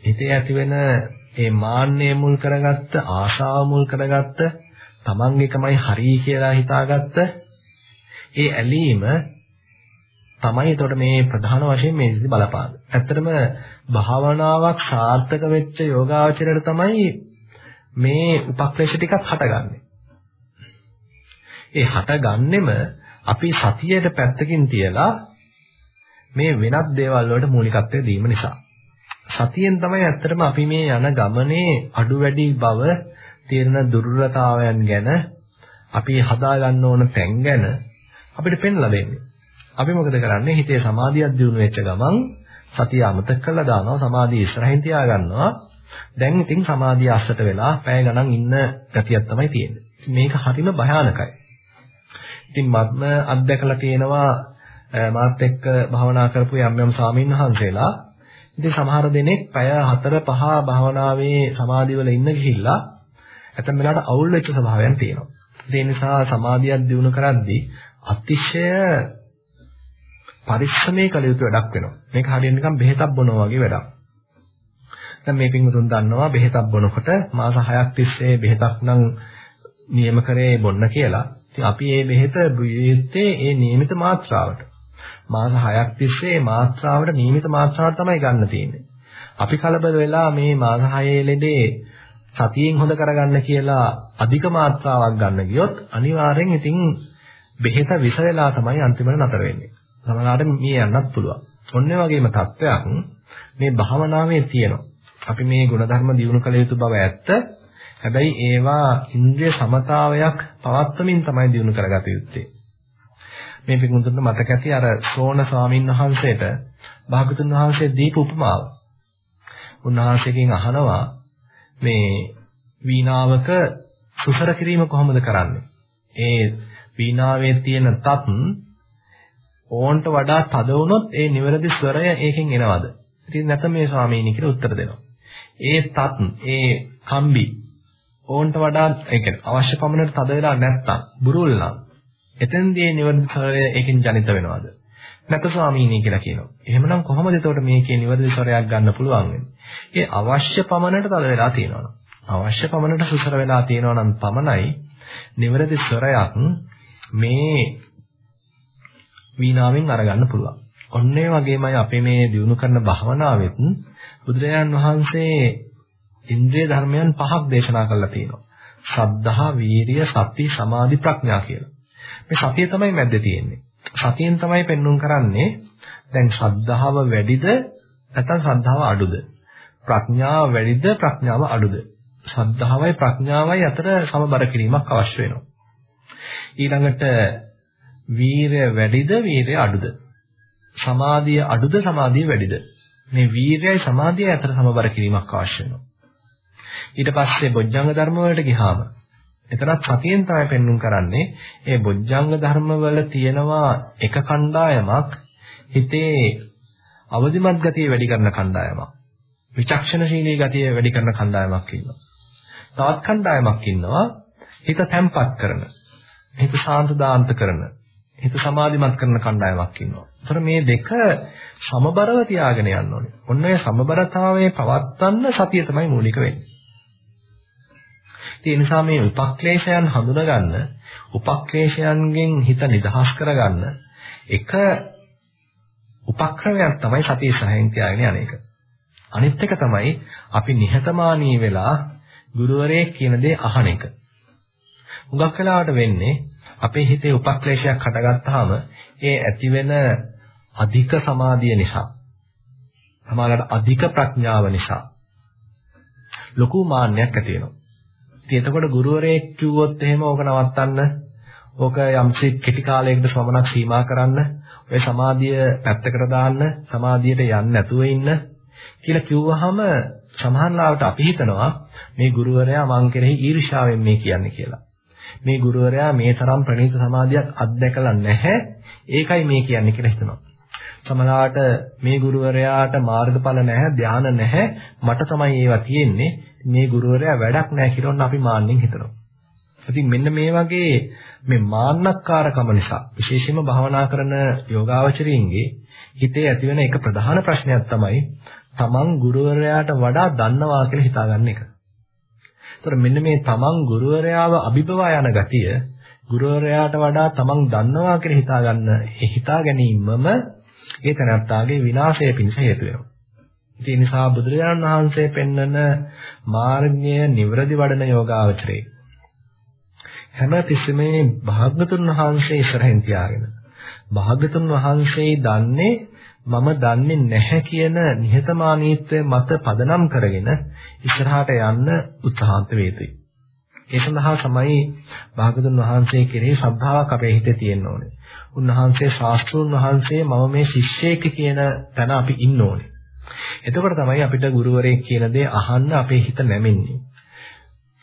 හිතේ ඇතිවෙන ඒ මාන්නය මුල් කරගත්ත ආශාව මුල් කරගත්ත තමන් එකමයි හරි කියලා හිතාගත්ත ඒ ඇලීම තමයි එතකොට මේ ප්‍රධාන වශයෙන් මේ ඉති බලපාන. ඇත්තටම භාවනාවක් සාර්ථක වෙච්ච යෝගාචරයට තමයි මේ උපක්ලේශ ටිකක් හටගන්නේ. ඒ හටගන්නෙම අපි සතියට පැත්තකින් තියලා මේ වෙනත් දේවල් වලට මූලිකත්වය දීම නිසා. සතියෙන් තමයි ඇත්තටම අපි මේ යන ගමනේ අඩු වැඩි බව තියෙන දුර්වලතාවයන් ගැන අපි හදා ගන්න ඕන තැන් ගැන අපිට පෙන්ලා දෙන්නේ. අපි මොකද කරන්නේ? හිතේ සමාධියක් දිනු වෙච්ච ගමන් සතිය අමතක කරලා දානවා. සමාධිය ඉස්සරහින් තියා ගන්නවා. දැන් ඉතින් සමාධිය අස්සට වෙලා පැය ගණන් ඉන්න ගතියක් තමයි තියෙන්නේ. මේක හරිම භයානකයි. ඉතින් මම අත්දැකලා තියෙනවා මාත් එක්ක භවනා කරපු යම් යම් ස්වාමීන් වහන්සේලා ඉතින් සමහර දෙනෙක් පැය 4 5 භවනාවේ සමාධිවල ඉන්න ගිහිල්ලා ඇතැම් වෙලාවට අවුල් වෙච්ච ස්වභාවයන් තියෙනවා. ඒ නිසා සමාධියක් දිනු කරද්දී අතිශය පරිස්සමේ කළ යුතු වැඩක් වෙනවා. මේක හරියට නිකන් බෙහෙතක් බොනවා වගේ වැඩක්. දැන් මේ පින්වතුන් දන්නවා බෙහෙතක් බොනකොට මාස 6ක් තිස්සේ බෙහෙතක් නම් නියම කරේ බොන්න කියලා. ඉතින් අපි මේ බෙහෙත බියුත්තේ ඒ නියමිත මාත්‍රාවට. මාස 6ක් තිස්සේ මාත්‍රාවට නියමිත මාත්‍රාවට තමයි ගන්න තියෙන්නේ. අපි කලබල වෙලා මේ මාස 6 ලෙඩේ සතියෙන් හොඳ කරගන්න කියලා අධික මාත්‍රාවක් ගන්න ගියොත් අනිවාර්යෙන් ඉතින් බෙහෙත විස වෙලා තමයි අන්තිමට නතර වෙන්නේ. සමහරවිට මේ යන්නත් පුළුවන්. ඔන්න වගේම තත්වයක් මේ භාවනාවේ තියෙනවා. අපි මේ ಗುಣධර්ම දියුණු කළ යුතු බව ඇත්ත. හැබැයි ඒවා ඉන්ද්‍රිය සමතාවයක් පවත්වමින් තමයි දියුණු කරගත යුත්තේ. මේ පිටුතුන්ට මතක ඇති අර ශ්‍රෝණ ස්වාමින් වහන්සේට භාගතුන් වහන්සේ දීප උපමාව. උන්වහන්සේගෙන් අහනවා මේ වීණාවක සුසර කිරීම කොහොමද කරන්නේ? ඒ වීණාවේ තියෙන තත් ඕන්ට වඩා තද වුණොත් ඒ නිවැරදි ස්වරය ඒකෙන් එනවද? ඉතින් නැත මේ ස්වාමීනි කියලා උත්තර දෙනවා. ඒ තත් ඒ කම්බි ඕන්ට වඩා ඒ කියන්නේ අවශ්‍ය පමණට තද වෙලා නැත්තම් බුරුල් නම් එතෙන්දී නිවැරදි ස්වරය ඒකෙන් ජනිත වෙනවද? නැත ස්වාමීනි කියලා කියනවා. එහෙමනම් කොහොමද එතකොට මේකේ නිවැරදි ස්වරයක් ගන්න පුළුවන් වෙන්නේ? ඒ අවශ්‍ය පමණට තද වෙලා තියෙනවා. අවශ්‍ය පමණට සුසර වෙලා තියෙනවා නම් පමණයි නිවැරදි ස්වරයක් මේ වීණාවෙන් අරගන්න පුළුවන්. ඔන්න ඒ වගේමයි අපි මේ දිනු කරන භාවනාවෙත් බුදුරජාන් වහන්සේ ඉන්ද්‍රිය ධර්මයන් පහක් දේශනා කරලා තියෙනවා. සද්ධා, වීරිය, සති, සමාධි, ප්‍රඥා කියලා. මේ සතිය තමයි මැද්දේ තියෙන්නේ. සතියෙන් තමයි පෙන්눔 කරන්නේ දැන් ශ්‍රද්ධාව වැඩිද නැත්නම් ශ්‍රද්ධාව අඩුද? ප්‍රඥාව වැඩිද ප්‍රඥාව අඩුද? ශ්‍රද්ධාවයි ප්‍රඥාවයි අතර සමබර කිරීමක් අවශ්‍ය වෙනවා. ඊළඟට වීරය වැඩිද වීරය අඩුද? සමාධිය අඩුද සමාධිය වැඩිද? මේ වීරයයි සමාධියයි අතර සමබර කිරීමක් අවශ්‍ය වෙනවා. ඊට පස්සේ බොජ්ජංග ධර්ම වලට ගියාම එතනත් සතියෙන් තමයි පෙන්눔 කරන්නේ ඒ බොජ්ජංග ධර්ම වල තියෙනවා එක කණ්ඩායමක් හිතේ අවදිමත් ගතිය වැඩි කරන කණ්ඩායමක් විචක්ෂණශීලී ගතිය වැඩි කරන කණ්ඩායමක් ඉන්නවා තවත් කණ්ඩායමක් ඉන්නවා හිත තැම්පත් කරන හිත ශාන්ත දාන්ත කරන හිත සමාධිමත් කරන කණ්ඩායමක් ඉන්නවා. ඒතර මේ දෙක සමබරව තියාගෙන යන්න ඕනේ. ඔන්න ඔය සමබරතාවයේ පවත්වන්න සතිය තමයි මූලික වෙන්නේ. ඒ නිසා මේ උපක්ලේශයන් හඳුනගන්න, උපක්ලේශයන්ගෙන් හිත නිදහස් කරගන්න එක උපක්‍රමයක් තමයි සතිය සහයෙන් තියාගෙන යන එක. අනිත් එක තමයි අපි නිහතමානී වෙලා ගුරුවරයෙක් කියන දේ අහන එක. හුඟක් වෙලාවට වෙන්නේ අපේ හිතේ උපක්ලේශයක් හටගත්තාම ඒ ඇතිවෙන අධික සමාධිය නිසා සමහරවිට අධික ප්‍රඥාව නිසා ලොකු මාන්නයක් ඇති වෙනවා. ඉතින් එතකොට ගුරුවරයෙක් කිව්වොත් එහෙම ඕක නවත්තන්න ඕක යම්සි කෙටි කාලයකට සමනක් සීමා කරන්න ඔය සමාධිය පැත්තකට දාන්න සමාධියට යන්නේ නැතුව ඉන්න කියලා කිව්වහම සමහරවිට අපි හිතනවා මේ ගුරුවරයා මං කෙරෙහි ඊර්ෂ්‍යාවෙන් මේ කියන්නේ කියලා. මේ ගුරුවරයා මේ තරම් ප්‍රණීත සමාධියක් අත්දැකලා නැහැ. ඒකයි මේ කියන්නේ කියලා හිතනවා. සමහරවිට මේ ගුරුවරයාට මාර්ගඵල නැහැ, ධාන නැහැ. මට තමයි ඒවා තියෙන්නේ. මේ ගුරුවරයා වැඩක් නැහැ කියලා අපි මාන්නෙන් හිතනවා. ඉතින් මෙන්න මේ වගේ මේ මාන්නක්කාරකම නිසා විශේෂයෙන්ම භාවනා කරන යෝගාවචරීන්ගේ හිතේ ඇතිවෙන එක ප්‍රධාන ප්‍රශ්නයක් තමයි තමන් ගුරුවරයාට වඩා දන්නවා කියලා හිතාගන්න එක. ඒතර මෙන්න මේ තමන් ගුරුවරයාව අභිබවා යන ගතිය ගුරුවරයාට වඩා තමන් දන්නවා කියලා හිතාගන්න ඒ හිතා ගැනීමම ඒ තනත්තාගේ විනාශය පිණිස හේතු වෙනවා. ඒ නිසා බුදුරජාණන් වහන්සේ පෙන්වන මාර්ගය නිවරදි වඩන යෝගාවචරේ හැම තිස්සෙම භාග්‍යතුන් වහන්සේ ඉස්සරහින් තියාගෙන භාග්‍යතුන් වහන්සේ දන්නේ මම දන්නේ නැහැ කියන නිහතමානීත්වය මත පදනම් කරගෙන ඉස්සරහට යන්න උත්සාහන්ත වේතුයි. ඒ සඳහා තමයි භාගතුන් වහන්සේ කෙරෙහි ශ්‍රද්ධාවක් අපේ හිතේ තියෙන්න ඕනේ. උන්වහන්සේ ශාස්ත්‍රූන් වහන්සේ මම මේ ශිෂ්‍යයෙක් කියන තැන අපි ඉන්න ඕනේ. එතකොට තමයි අපිට ගුරුවරයෙක් කියන දේ අහන්න අපේ හිත නැමෙන්නේ.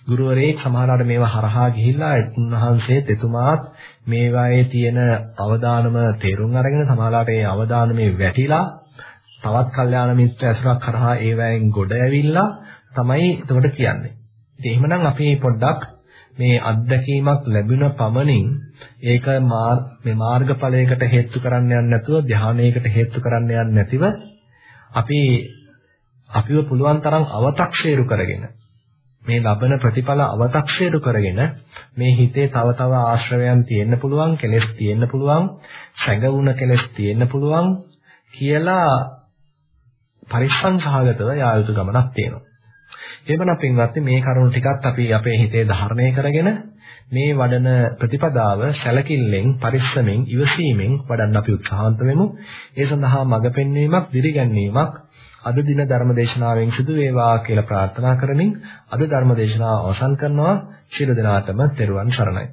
ගුරුවරයෙක් සමහරවිට මේවා හරහා ගිහිල්ලා උන්වහන්සේත් එතුමාත් මේවායේ තියෙන අවදානම තේරුම් අරගෙන සමහරවිට ඒ අවදානමේ වැටිලා තවත් කල්යාණ මිත්‍ර ඇසුරක් කරහා ඒවැයෙන් ගොඩ ඇවිල්ලා තමයි එතකොට කියන්නේ. ඉතින් එහෙමනම් අපි පොඩ්ඩක් මේ අත්දැකීමක් ලැබුණ පමණින් ඒක මේ මාර්ගඵලයකට හේතු කරන්න යන්නේ නැතුව ධානයකට හේතු කරන්න යන්නේ නැතිව අපි අපිව පුළුවන් තරම් අව탁ෂේරු කරගෙන මේ ලබන ප්‍රතිඵල අව탁ෂේරු කරගෙන මේ හිතේ තව තව ආශ්‍රවයන් තියෙන්න පුළුවන් කෙලෙස් තියෙන්න පුළුවන් සැඟවුණ කෙලෙස් තියෙන්න පුළුවන් කියලා පරිස්සම් සහගතව යා යුතු ගමනක් තියෙනවා. එහෙමනම් පින්වත්නි මේ කරුණු ටිකත් අපි අපේ හිතේ ධාරණය කරගෙන මේ වඩන ප්‍රතිපදාව සැලකිල්ලෙන් පරිස්සමෙන් ඉවසීමෙන් වඩන්න අපි උත්සාහන්ත වෙමු. ඒ සඳහා මඟ පෙන්වීමක්, දිරිගැන්වීමක් අද දින ධර්ම දේශනාවෙන් සිදු වේවා කියලා ප්‍රාර්ථනා කරමින් අද ධර්ම දේශනාව අවසන් කරනවා. ශිර දිනාතම තෙරුවන් සරණයි.